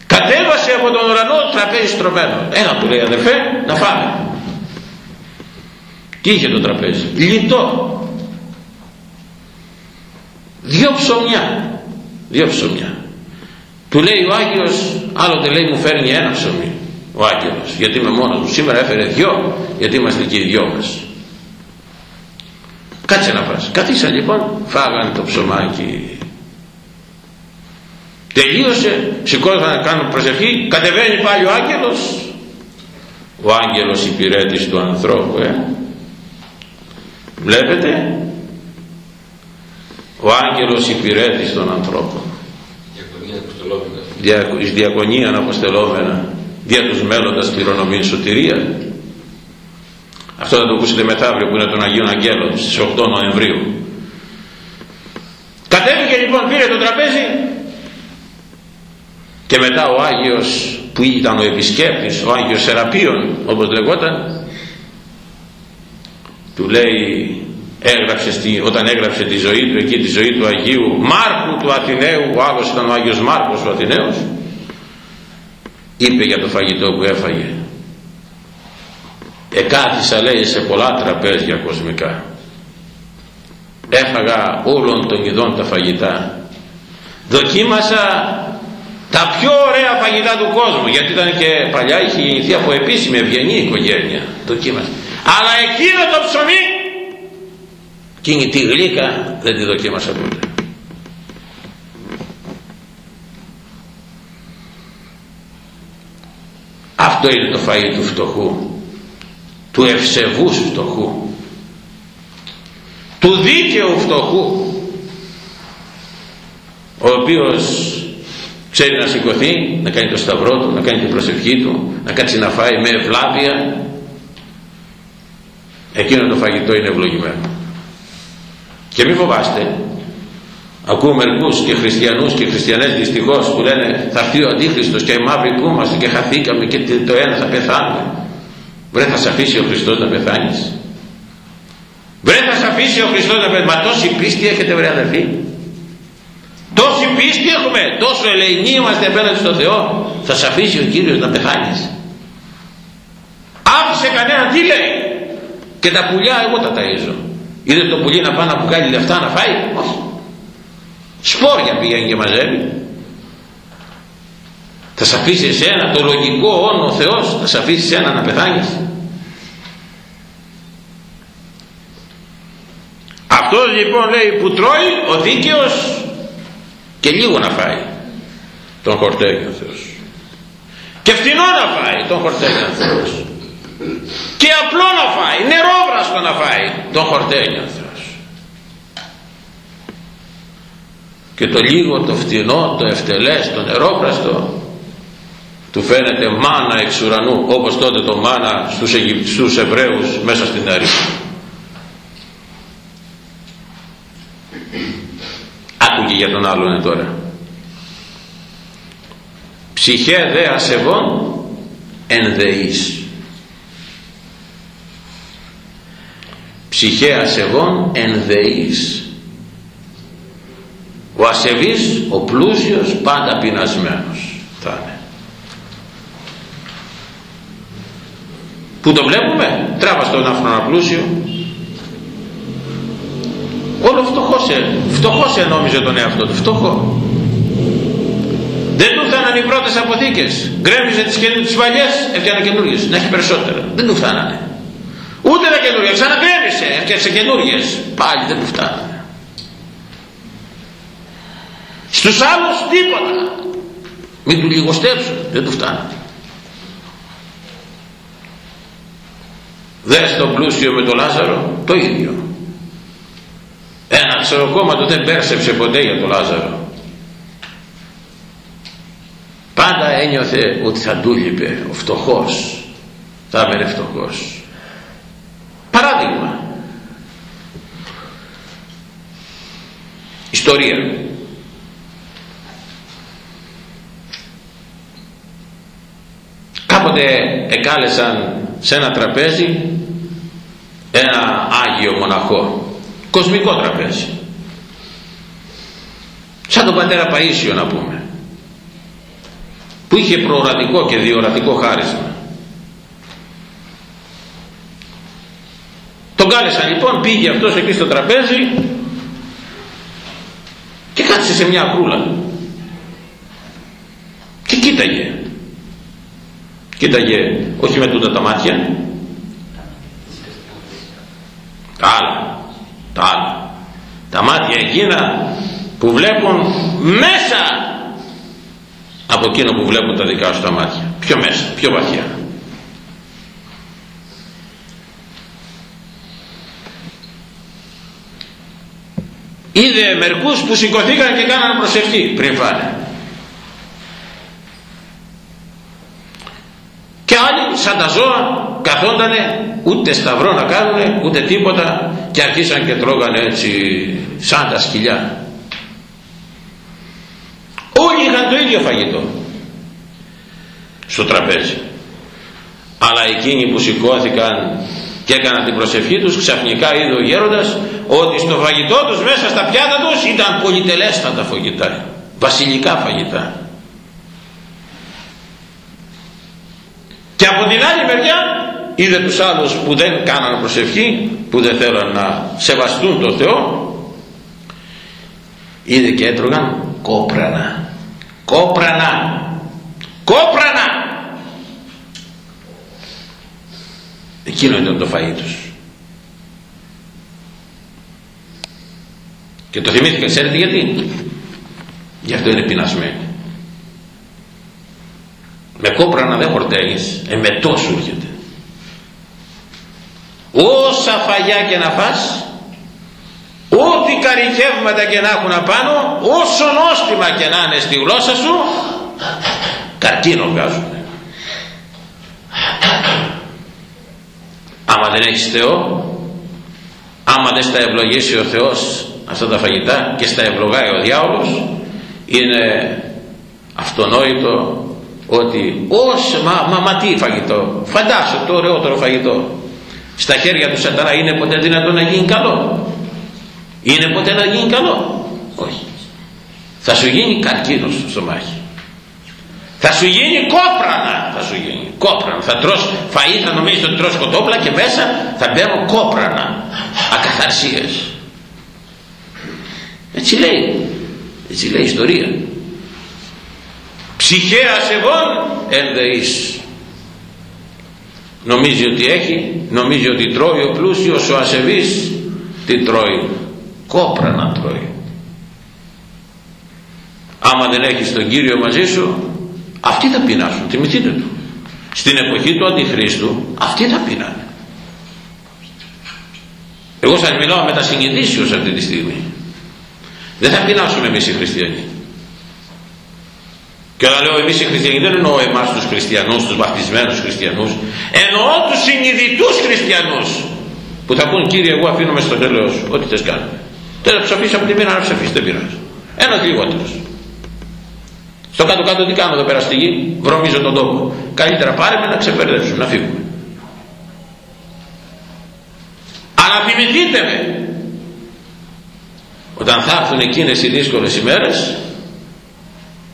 S1: Κατέβασε από τον ουρανό τραπέζι στρωμένο. Ένα του λέει αδερφέ να φάμε. Τι είχε το τραπέζι; Λιτό. Δύο ψωμιά. Δύο ψωμιά. Του λέει ο Άγιος άλλοτε λέει μου φέρνει ένα ψωμί ο Άγγελος. Γιατί είμαι μόνος μου. Σήμερα έφερε δυο. Γιατί είμαστε και οι δυο μας κάτσε να πας καθίσαν λοιπόν. Φάγανε το ψωμάκι. Τελείωσε. Σηκώθηκαν να κάνουν προσευχή. Κατεβαίνει πάλι ο Άγγελος. Ο Άγγελος υπηρέτης του ανθρώπου ε. βλέπετε. Ο Άγγελος υπηρέτης των ανθρώπων. Δια, εις διακονίαν αποστελόμενα δια τους μέλλοντας κληρονομήν σωτηρία αυτό θα το ακούσετε μεθαύριο που είναι των Αγίων Αγγέλων στις 8 Νοεμβρίου. Κατέβηκε λοιπόν πήρε το τραπέζι και μετά ο Άγιος που ήταν ο επισκέπτης ο Άγιος Σεραπείων όπως λεγόταν του λέει έγραψε στη, όταν έγραψε τη ζωή του εκεί τη ζωή του Αγίου Μάρκου του Αθηναίου ο άλλος ήταν ο Άγιος Μάρκος ο Αθηναίος είπε για το φαγητό που έφαγε εκάθισα λέει σε πολλά τραπέζια κοσμικά. Έφαγα όλων των ειδών τα φαγητά. Δοκίμασα τα πιο ωραία φαγητά του κόσμου γιατί ήταν και παλιά είχε γεννηθεί από επίσημη ευγενή οικογένεια. Δοκίμασα. Αλλά εκείνο το ψωμί εκείνη τη γλύκα δεν τη δοκίμασα ποτέ. Αυτό είναι το φαΐ του φτωχού του ευσεβούς φτωχού του δίκαιου φτωχού ο οποίος ξέρει να σηκωθεί να κάνει το σταυρό του να κάνει την προσευχή του να κάτσει να φάει με ευλάβεια εκείνο το φαγητό είναι ευλογημένο. Και μην φοβάστε ακούω μερικούς και χριστιανούς και χριστιανές δυστυχώς που λένε θα έρθει ο Αντίχριστος και οι μαύροι που είμαστε και χαθήκαμε και το ένα θα πεθάνουμε βρε θα σε αφήσει ο Χριστός να πεθάνεις. Βρε θα σε αφήσει ο Χριστός να πεθάνεις. Μα τόση πίστη έχετε βρε αδερφοί τόση πίστη έχουμε. Τόσο ελεηνοί είμαστε απέναντι στο Θεό. Θα σε αφήσει ο Κύριος να πεθάνεις. Άφησε κανένα τι λέει. Και τα πουλιά εγώ τα ταΐζω. Είδε το πουλί να πάει να βγάλει λεφτά να φάει; Όχι. Σπόρια πηγαίνει και μαζεύει θα σε αφήσει εσένα το λογικό όνο ο Θεός θα σε αφήσει εσένα να πεθάνεις. Αυτός λοιπόν λέει που τρώει ο δίκαιος και λίγο να φάει τον χορταίνει ο Θεός. Και φτηνό να φάει τον χορταίνει ο Θεός. Και απλό να φάει νερόβραστο να φάει τον χορταίνει ο Θεός. Και το λίγο το φτηνό το ευτελές το νερόβραστο του φαίνεται μάνα εξ ουρανού όπως τότε το μάνα στους, Αιγυπ, στους Εβραίους μέσα στην έρημο. Άκουγε για τον άλλον τώρα ψυχέ δε ασεβών ενδεείς ψυχέ ασεβών ενδεείς ο ασεβής ο πλούσιος πάντα πεινασμένος θα είναι που το βλέπουμε; Τράβα στον άφρονα πλούσιο όλο φτωχός, φτωχός νόμιζε τον εαυτό του. Φτωχό. Δεν του φτάναν οι πρώτες αποθήκες. Γκρέμιζε τις, τις παλιές έφτιανε καινούργιες. Να έχει περισσότερα δεν του φτάνανε. Ούτε τα καινούργια. Ξαναγκρέμισε έφτιαξε καινούργιες. Πάλι δεν του φτάνανε. Στους άλλους τίποτα. Μην του λιγοστέψουν. Δεν του φτάνανε δες τον πλούσιο με τον Λάζαρο το ίδιο. Ένα ξεροκόμματο δεν πέρσεψε ποτέ για τον Λάζαρο. Πάντα ένιωθε ότι θα του λείπε ο φτωχός θα έμενε φτωχός. Παράδειγμα. Ιστορία. Κάποτε εκάλεσαν σε ένα τραπέζι ένα Άγιο Μοναχό. Κοσμικό τραπέζι. Σαν τον πατέρα Παΐσιο να πούμε. Που είχε προορατικό και διορατικό χάρισμα. Τον κάλεσαν λοιπόν πήγε αυτός εκεί στο τραπέζι και κάτσε σε μια κρούλα και κοίταγε κοίταγε όχι με τούτα τα μάτια. Τα άλλα τα άλλα. Τα μάτια εκείνα που βλέπουν μέσα από εκείνο που βλέπουν τα δικά σου τα μάτια. Πιο μέσα, πιο βαθιά. Είδε μερικούς που σηκωθήκαν και κάνανε προσευχή. Πριν φάνε και άλλοι σαν τα ζώα καθόντανε ούτε σταυρό να κάνουνε ούτε τίποτα και αρχίσαν και τρώγανε έτσι σαν τα σκυλιά. Όλοι είχαν το ίδιο φαγητό στο τραπέζι. Αλλά εκείνοι που σηκώθηκαν και έκαναν την προσευχή τους ξαφνικά είδε ο γέροντας ότι στο φαγητό τους μέσα στα πιάτα τους ήταν πολυτελέστατα φαγητά βασιλικά φαγητά και από την άλλη μεριά είδε τους άλλους που δεν κάναν προσευχή που δεν θέλαν να σεβαστούν το Θεό είδε και έτρωγαν κόπρανα. Κόπρανα! Κόπρανα! Εκείνο ήταν το φαΐ τους. Και το θυμήθηκα ξέρετε γιατί; Γι' αυτό είναι πεινασμένοι με κόπρανα δεν χορταίνεις εμετό σου έρχεται. Όσα φαγιά και να φας ό,τι καρικεύματα και να έχουν απάνω όσο νόστιμα και να είναι στη γλώσσα σου καρκίνο βγάζουν άμα δεν έχεις Θεό άμα δεν στα ευλογήσει ο Θεός αυτά τα φαγητά και στα ευλογάει ο διάολος είναι αυτονόητο ότι όσο μα, μα, μα τι φαγητό. Φαντάσου το ωραιότερο φαγητό. Στα χέρια του σατανά είναι ποτέ δυνατόν να γίνει καλό; Είναι ποτέ να γίνει καλό; Όχι. Θα σου γίνει καρκίνος στο στομάχι. Θα σου γίνει κόπρανα. Θα σου γίνει κόπρανα. Θα τρως φαΐ θα νομίζεις ότι τρως κοτόπλα και μέσα θα μπαίνουν κόπρανα. Ακαθαρσίες έτσι λέει. Έτσι λέει η ιστορία ψυχέ ασεβών ενδεείς νομίζει ότι έχει νομίζει ότι τρώει ο πλούσιος ο ασεβής τι τρώει. Κόπρα να τρώει. Άμα δεν έχεις τον Κύριο μαζί σου αυτοί θα πεινάσουν θυμηθείτε του στην εποχή του Αντιχρίστου αυτοί θα πεινάνε. Εγώ σας μιλάω με τα συνειδήσεως αυτή τη στιγμή. Δεν θα πεινάσουμε εμείς οι χριστιανοί Και όταν λέω εμείς οι χριστιανοί δεν εννοώ εμάς τους χριστιανούς, τους βαπτισμένους χριστιανούς. Εννοώ τους συνειδητούς χριστιανούς που θα πούν κύριε εγώ αφήνομαι στο τέλος σου, ό,τι θες κάνω. Τώρα να ψαφείς από τη μοίρα να ψαφείς, δεν πειράζει. Ένας λιγότερος. Στο κάτω κάτω τι κάνω εδώ πέρα στη γη, βρωμίζω τον τόπο. Καλύτερα πάρε με να ξεπερδέψουμε, να φύγουμε. Αλλά θυμηθείτε με, όταν θα έρθουν εκείνες οι δύσκολες ημέρες,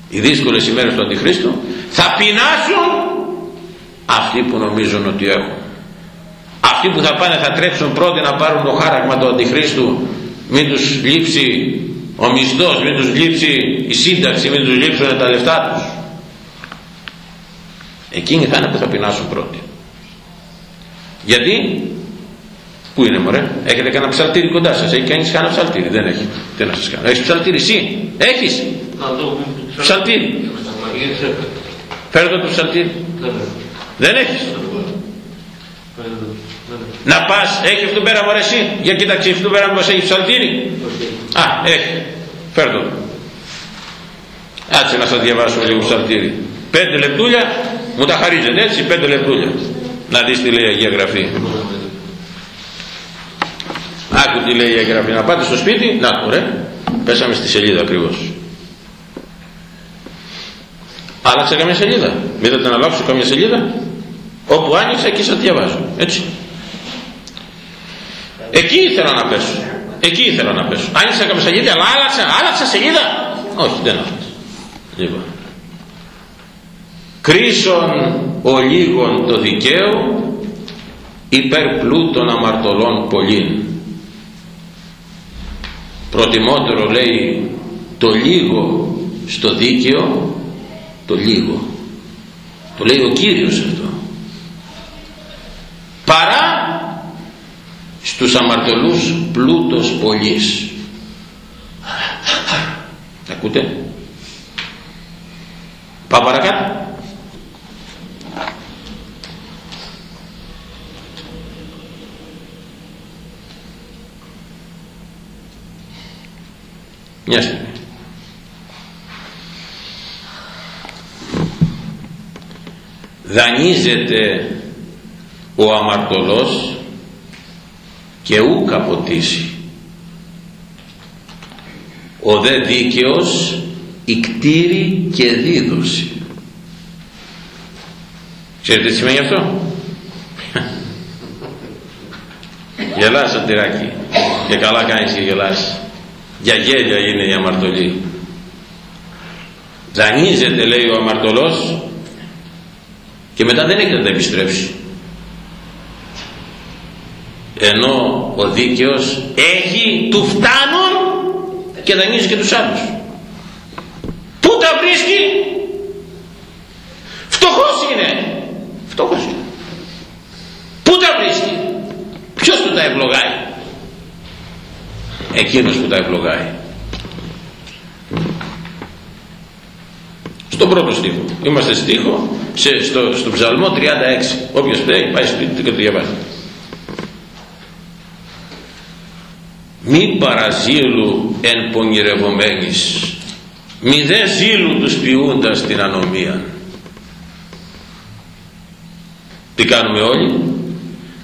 S1: οι δύσκολες ημέρες του Αντιχρίστου θα πεινάσουν αυτοί που νομίζουν ότι έχουν αυτοί που θα πάνε θα τρέξουν πρώτοι να πάρουν το χάραγμα του Αντιχρίστου μην τους λείψει ο μισθός μην τους λείψει η σύνταξη μην τους λείψουν τα λεφτά τους εκείνοι θα είναι που θα πεινάσουν πρώτοι γιατί; Πού είναι μωρέ, έχετε κανένα ψαλτήρι κοντά σας, έχει κανείς κανένα ψαλτήρι, δεν έχει. Τι να σας κάνω, έχεις ψαλτήρι; Εσύ, έχεις; Ψαλτήρι. Φέρε το ψαλτήρι. Δεν έχεις. Να πας, έχεις αυτό πέρα μωρέ εσύ, για κοίταξε αυτό πέρα μας έχεις ψαλτήρι. Α, έχεις. Φέρε το. Άτσε να σας διαβάσω λίγο ψαλτήρι. Πέντε λεπτούλια, μου τα χαρίζετε έτσι, πέντε λεπτούλια. Να δεις τι λέει η Αγία Γραφή. Άκου τι λέει η εγγραφή. Να πάτε στο σπίτι, να άκου ρε. Πέσαμε στη σελίδα ακριβώς. Άλλαξα καμιά σελίδα. Είδατε να αλλάξω καμιά σελίδα. Όπου άνοιξα εκεί σας διαβάζω. Έτσι. Εκεί ήθελα να πέσω. Εκεί ήθελα να πέσω. Άνοιξα καμιά σελίδα, αλλά άλλαξα, άλλαξα σελίδα. Όχι, δεν άλλαξα. Λοιπόν. Κρίσον ο λίγον το δικαίο υπέρ πλούτων αμαρτωλών πολλήν προτιμότερο λέει το λίγο στο δίκαιο το λίγο. Το λέει ο Κύριος αυτό παρά στους αμαρτωλούς πλούτος πολλής. Ακούτε. Πάω παρακάτω. Μια στιγμή. Δανείζεται ο αμαρτωλός και ου καποτήσει. Ο δε δίκαιος ικτήρη και δίδωση. Ξέρετε τι σημαίνει αυτό; Γελάς τυράκι και καλά κάνεις και γελάς για γέλια είναι η αμαρτωλή δανείζεται λέει ο αμαρτωλός και μετά δεν έχει να τα επιστρέψει. Ενώ ο δίκαιος έχει του φτάνουν και δανείζει και τους άλλους. Πού τα βρίσκει; Φτωχός είναι. Φτωχός είναι. Πού τα βρίσκει; Ποιος του τα ευλογάει; Εκείνος που τα ευλογάει στον πρώτο στίχο. Είμαστε στίχο σε, στο, στο ψαλμό 36 όποιος θέλει πάει σπίτι και το διαβάζει. Μη παραζήλου εν πονηρευομένης μη δε ζήλου τους ποιούντας την ανομία τι κάνουμε όλοι;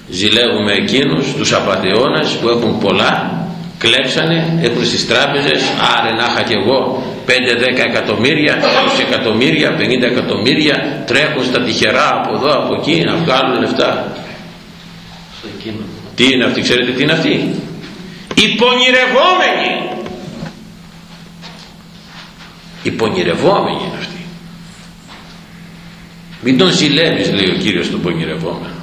S1: Ζηλεύουμε εκείνους τους απατεώνες που έχουν πολλά κλέψανε, έχουν στις τράπεζες, άρε να είχα και εγώ 5-10 εκατομμύρια, 20 εκατομμύρια, 50 εκατομμύρια, τρέχουν στα τυχερά από εδώ, από εκεί, να βγάλουν λεφτά. Τι είναι αυτή, ξέρετε τι είναι αυτή; Οι πονηρευόμενοι. Οι πονηρευόμενοι είναι αυτοί. Μην τον ζηλεύεις λέει ο Κύριος τον πονηρευόμενο.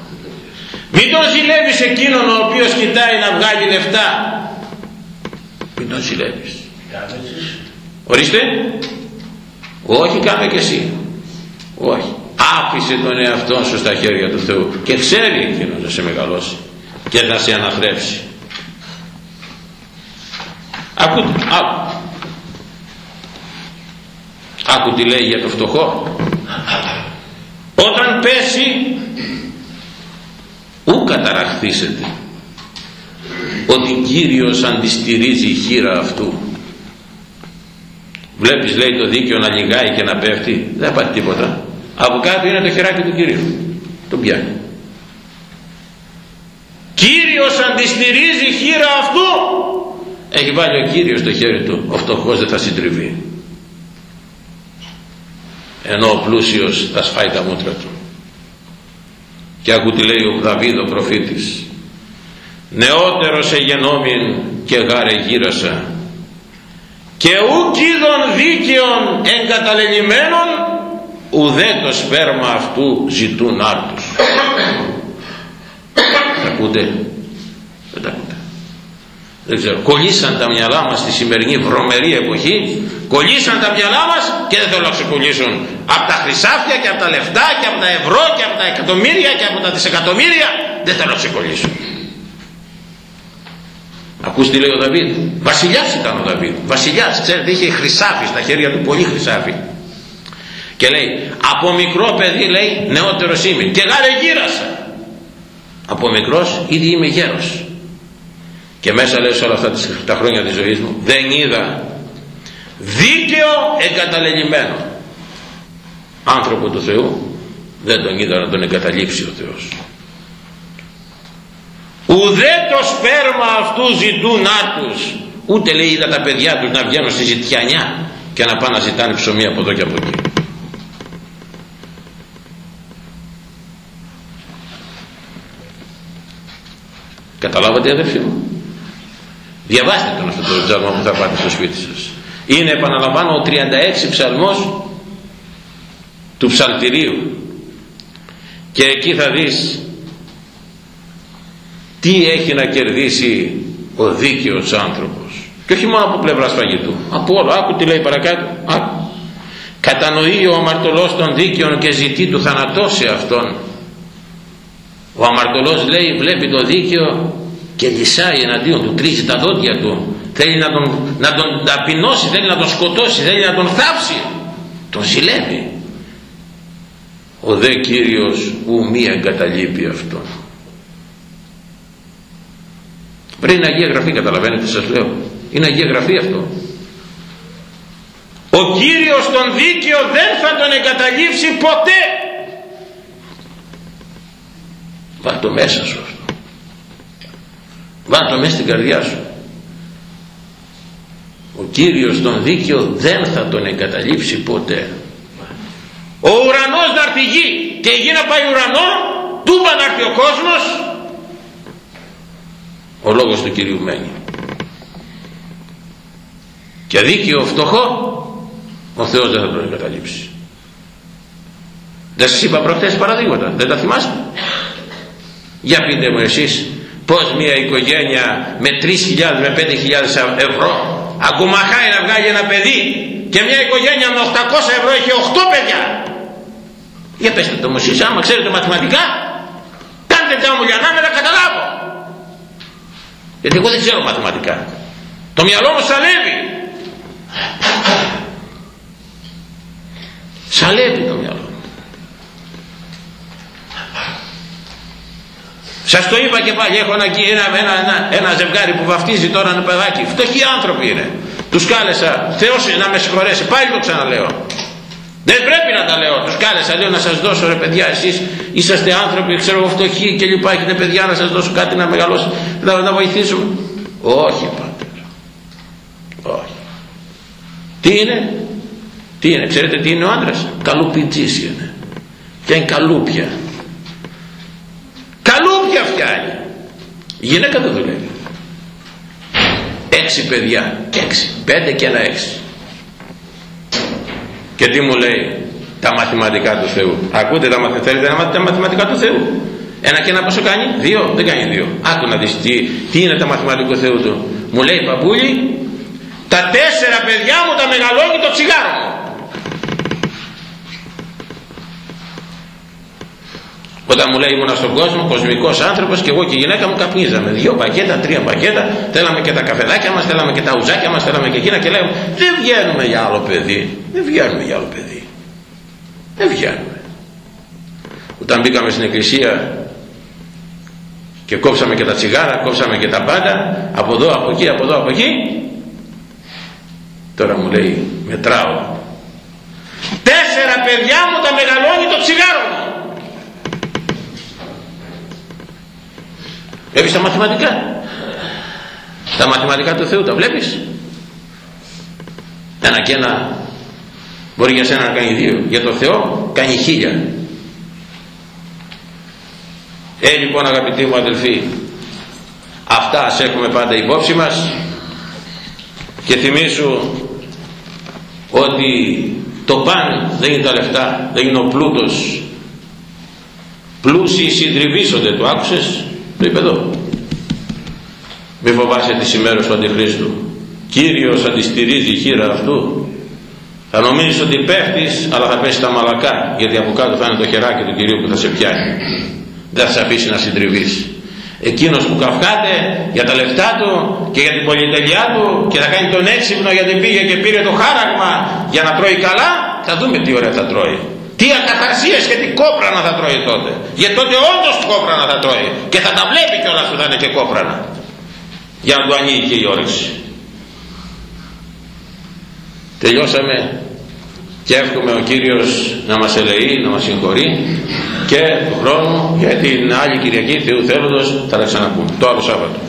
S1: Μην τον ζηλεύεις εκείνον ο οποίος κοιτάει να βγάλει λεφτά μην τον ζηλεύεις ορίστε. Όχι κάμε και εσύ. Όχι. Άφησε τον εαυτό σου στα χέρια του Θεού και ξέρει εκείνο να σε μεγαλώσει και να σε αναθρέψει. Ακούτε άκου. Άκου τι λέει για το φτωχό. Όταν πέσει ου καταραχθήσετε ότι Κύριος αντιστηρίζει η χείρα αυτού βλέπεις λέει το δίκαιο να λιγάει και να πέφτει. Δεν πάει τίποτα. Από κάτω είναι το χεράκι του Κυρίου. Τον πιάνει. Κύριος αντιστηρίζει χείρα αυτού. Έχει βάλει ο Κύριος το χέρι του. Ο φτωχός δεν θα συντριβεί. Ενώ ο πλούσιος θα σφάει τα μούτρα του. Και άκου τι λέει ο Δαβίδ ο προφήτης. Νεότερος εγενόμην και γάρε γύρασα και ουκ είδων δίκαιων εγκαταλελειμμένων ουδέ το σπέρμα αυτού ζητούν άρτους τα ακούτε; Δεν τα ακούτε. Δεν ξέρω. Κολλήσαν τα μυαλά μας στη σημερινή βρωμερή εποχή. Κολλήσαν τα μυαλά μας και δεν θέλουν να ξεκολλήσουν. Από τα χρυσάφια και από τα λεφτά και από τα ευρώ και από τα εκατομμύρια και από τα δισεκατομμύρια δεν θέλουν να ξεκολλήσουν Ακούς τι λέει ο Δαβίδ; Βασιλιάς ήταν ο Δαβίδ. Βασιλιάς, ξέρετε, είχε χρυσάφι στα χέρια του, πολύ χρυσάφι. Και λέει, από μικρό παιδί λέει, νεότερος είμαι. Και γάρε γύρασα. Από μικρός ήδη είμαι γέρος. Και μέσα λέει σε όλα αυτά τα χρόνια της ζωής μου, δεν είδα δίκαιο εγκαταλελειμμένο. Άνθρωπο του Θεού, δεν τον είδα να τον εγκαταλείψει ο Θεός ουδέ το σπέρμα αυτού ζητούν άτους. Ούτε λέει είδα τα παιδιά τους να βγαίνουν στη ζητιανιά και να πάνε να ζητάνε ψωμί από εδώ και από εκεί. Καταλάβατε αδερφοί μου; Διαβάστε τον αυτό το ψάλμα που θα πάτε στο σπίτι σας. Είναι επαναλαμβάνω ο 36 ψαλμός του ψαλτηρίου. Και εκεί θα δεις τι έχει να κερδίσει ο δίκαιος άνθρωπος; Και όχι μόνο από πλευρά φαγητού από όλο, άκου τι λέει παρακάτω. Άκου. κατανοεί ο αμαρτωλός των δίκαιων και ζητεί του θανατώσει αυτόν. Ο αμαρτωλός λέει βλέπει το δίκαιο και λυσάει εναντίον του. Τρίζει τα δόντια του. Θέλει να τον, να τον ταπεινώσει θέλει να τον σκοτώσει θέλει να τον θάψει. Τον ζηλεύει. Ο δε Κύριος ου μη εγκαταλείπει αυτόν Πρέπει είναι Αγία Γραφή καταλαβαίνετε σας λέω. Είναι Αγία Γραφή αυτό. Ο Κύριος τον δίκαιο δεν θα τον εγκαταλείψει ποτέ. Βάλ το μέσα σου αυτό. Βάλ το μέσα στην καρδιά σου. Ο Κύριος τον δίκαιο δεν θα τον εγκαταλείψει ποτέ. Ο ουρανός να έρθει γη και η γη να πάει ουρανό, τούμπα να έρθει ο κόσμος ο λόγος του Κυρίου μένει. Και δίκαιο φτωχό ο Θεός δεν θα τον εγκαταλείψει δεν σας είπα προχτές παραδείγματα δεν τα θυμάστε; Για πείτε μου εσείς πως μια οικογένεια με 3.000 με 5.000 ευρώ αγκουμαχάει να βγάλει ένα παιδί και μια οικογένεια με 800 ευρώ έχει 8 παιδιά; Για πέστε το μου εσείς άμα ξέρετε μαθηματικά κάντε τα μου να τα καταλάβω γιατί εγώ δεν ξέρω μαθηματικά. Το μυαλό μου σαλεύει. Σαλεύει το μυαλό μου. Σας το είπα και πάλι έχω ένα, ένα, ένα, ένα ζευγάρι που βαφτίζει τώρα ένα παιδάκι. Φτωχοί άνθρωποι είναι. Τους κάλεσα Θεός να με συγχωρέσει. Πάλι το ξαναλέω δεν πρέπει να τα λέω, τους κάλεσα, λέω να σας δώσω ρε παιδιά εσείς είσαστε άνθρωποι, ξέρω εγώ φτωχοί και λοιπά, έχετε παιδιά να σας δώσω κάτι να μεγαλώσει, να, να βοηθήσουμε. Όχι πάτερ, όχι. Τι είναι, τι είναι, ξέρετε τι είναι ο άντρας, καλουπιτζής είναι. Και είναι καλούπια. Καλούπια φτιάχνει. Η γυναίκα δεν δουλεύει. Έξι παιδιά, έξι, πέντε και ένα έξι και τι μου λέει τα μαθηματικά του Θεού. Ακούτε τα μαθηματικά θέλετε να μάθετε τα μαθηματικά του Θεού. Ένα και ένα πόσο κάνει; Δύο. Δεν κάνει δύο. Άκου να δεις τι, τι είναι τα μαθηματικά του Θεού του. Μου λέει παππούλη τα τέσσερα παιδιά μου τα μεγαλώνει το τσιγάρο μου Όταν μου λέει ήμουνα στον κόσμο, κοσμικός άνθρωπος και εγώ και η γυναίκα μου καπνίζαμε. Δύο πακέτα, τρία πακέτα, θέλαμε και τα καφεδάκια μας, θέλαμε και τα ουζάκια μας, θέλαμε και εκείνα και λέγαμε δεν βγαίνουμε για άλλο παιδί. Δεν βγαίνουμε για άλλο παιδί. Δεν βγαίνουμε. Όταν μπήκαμε στην εκκλησία και κόψαμε και τα τσιγάρα, κόψαμε και τα πάντα, από εδώ, από εκεί, από εδώ, από εκεί, τώρα μου λέει μετράω τέσσερα παιδιά μου τα μεγαλώνει το τσιγάρο μου Βλέπεις τα μαθηματικά; Τα μαθηματικά του Θεού τα βλέπεις; Ένα και ένα μπορεί για σένα να κάνει δύο. Για το Θεό κάνει χίλια. Ε λοιπόν αγαπητοί μου αδελφοί αυτά ας έχουμε πάντα υπόψη μας και θυμίσου ότι το παν δεν είναι τα λεφτά δεν είναι ο πλούτος πλούσιοι συντριβήσονται το άκουσες; Το είπε εδώ. Μη φοβάσαι τις ημέρες του Αντιχρίστου. Κύριος αντιστηρίζει η χείρα αυτού. Θα νομίζεις ότι πέφτεις αλλά θα πέσεις τα μαλακά γιατί από κάτω θα είναι το χεράκι του Κυρίου που θα σε πιάνει. Δεν θα σε αφήσει να συντριβείς. Εκείνος που καυχάται για τα λεφτά του και για την πολυτελειά του και θα κάνει τον έξυπνο γιατί πήγε και πήρε το χάραγμα για να τρώει καλά θα δούμε τι ωραία θα τρώει. Τι ακαθαρσίες και τι κόπρανα θα τρώει τότε. Γιατί τότε όντως κόπρανα θα τρώει. Και θα τα βλέπει κιόλας που θα είναι και κόπρανα. Για να του ανοίγει και η όρεξη. Τελειώσαμε και εύχομαι ο Κύριος να μας ελεεί, να μας συγχωρεί και του χρόνου για την άλλη Κυριακή Θεού θέλοντος θα τα ξαναπούμε. Το άλλο Σάββατο.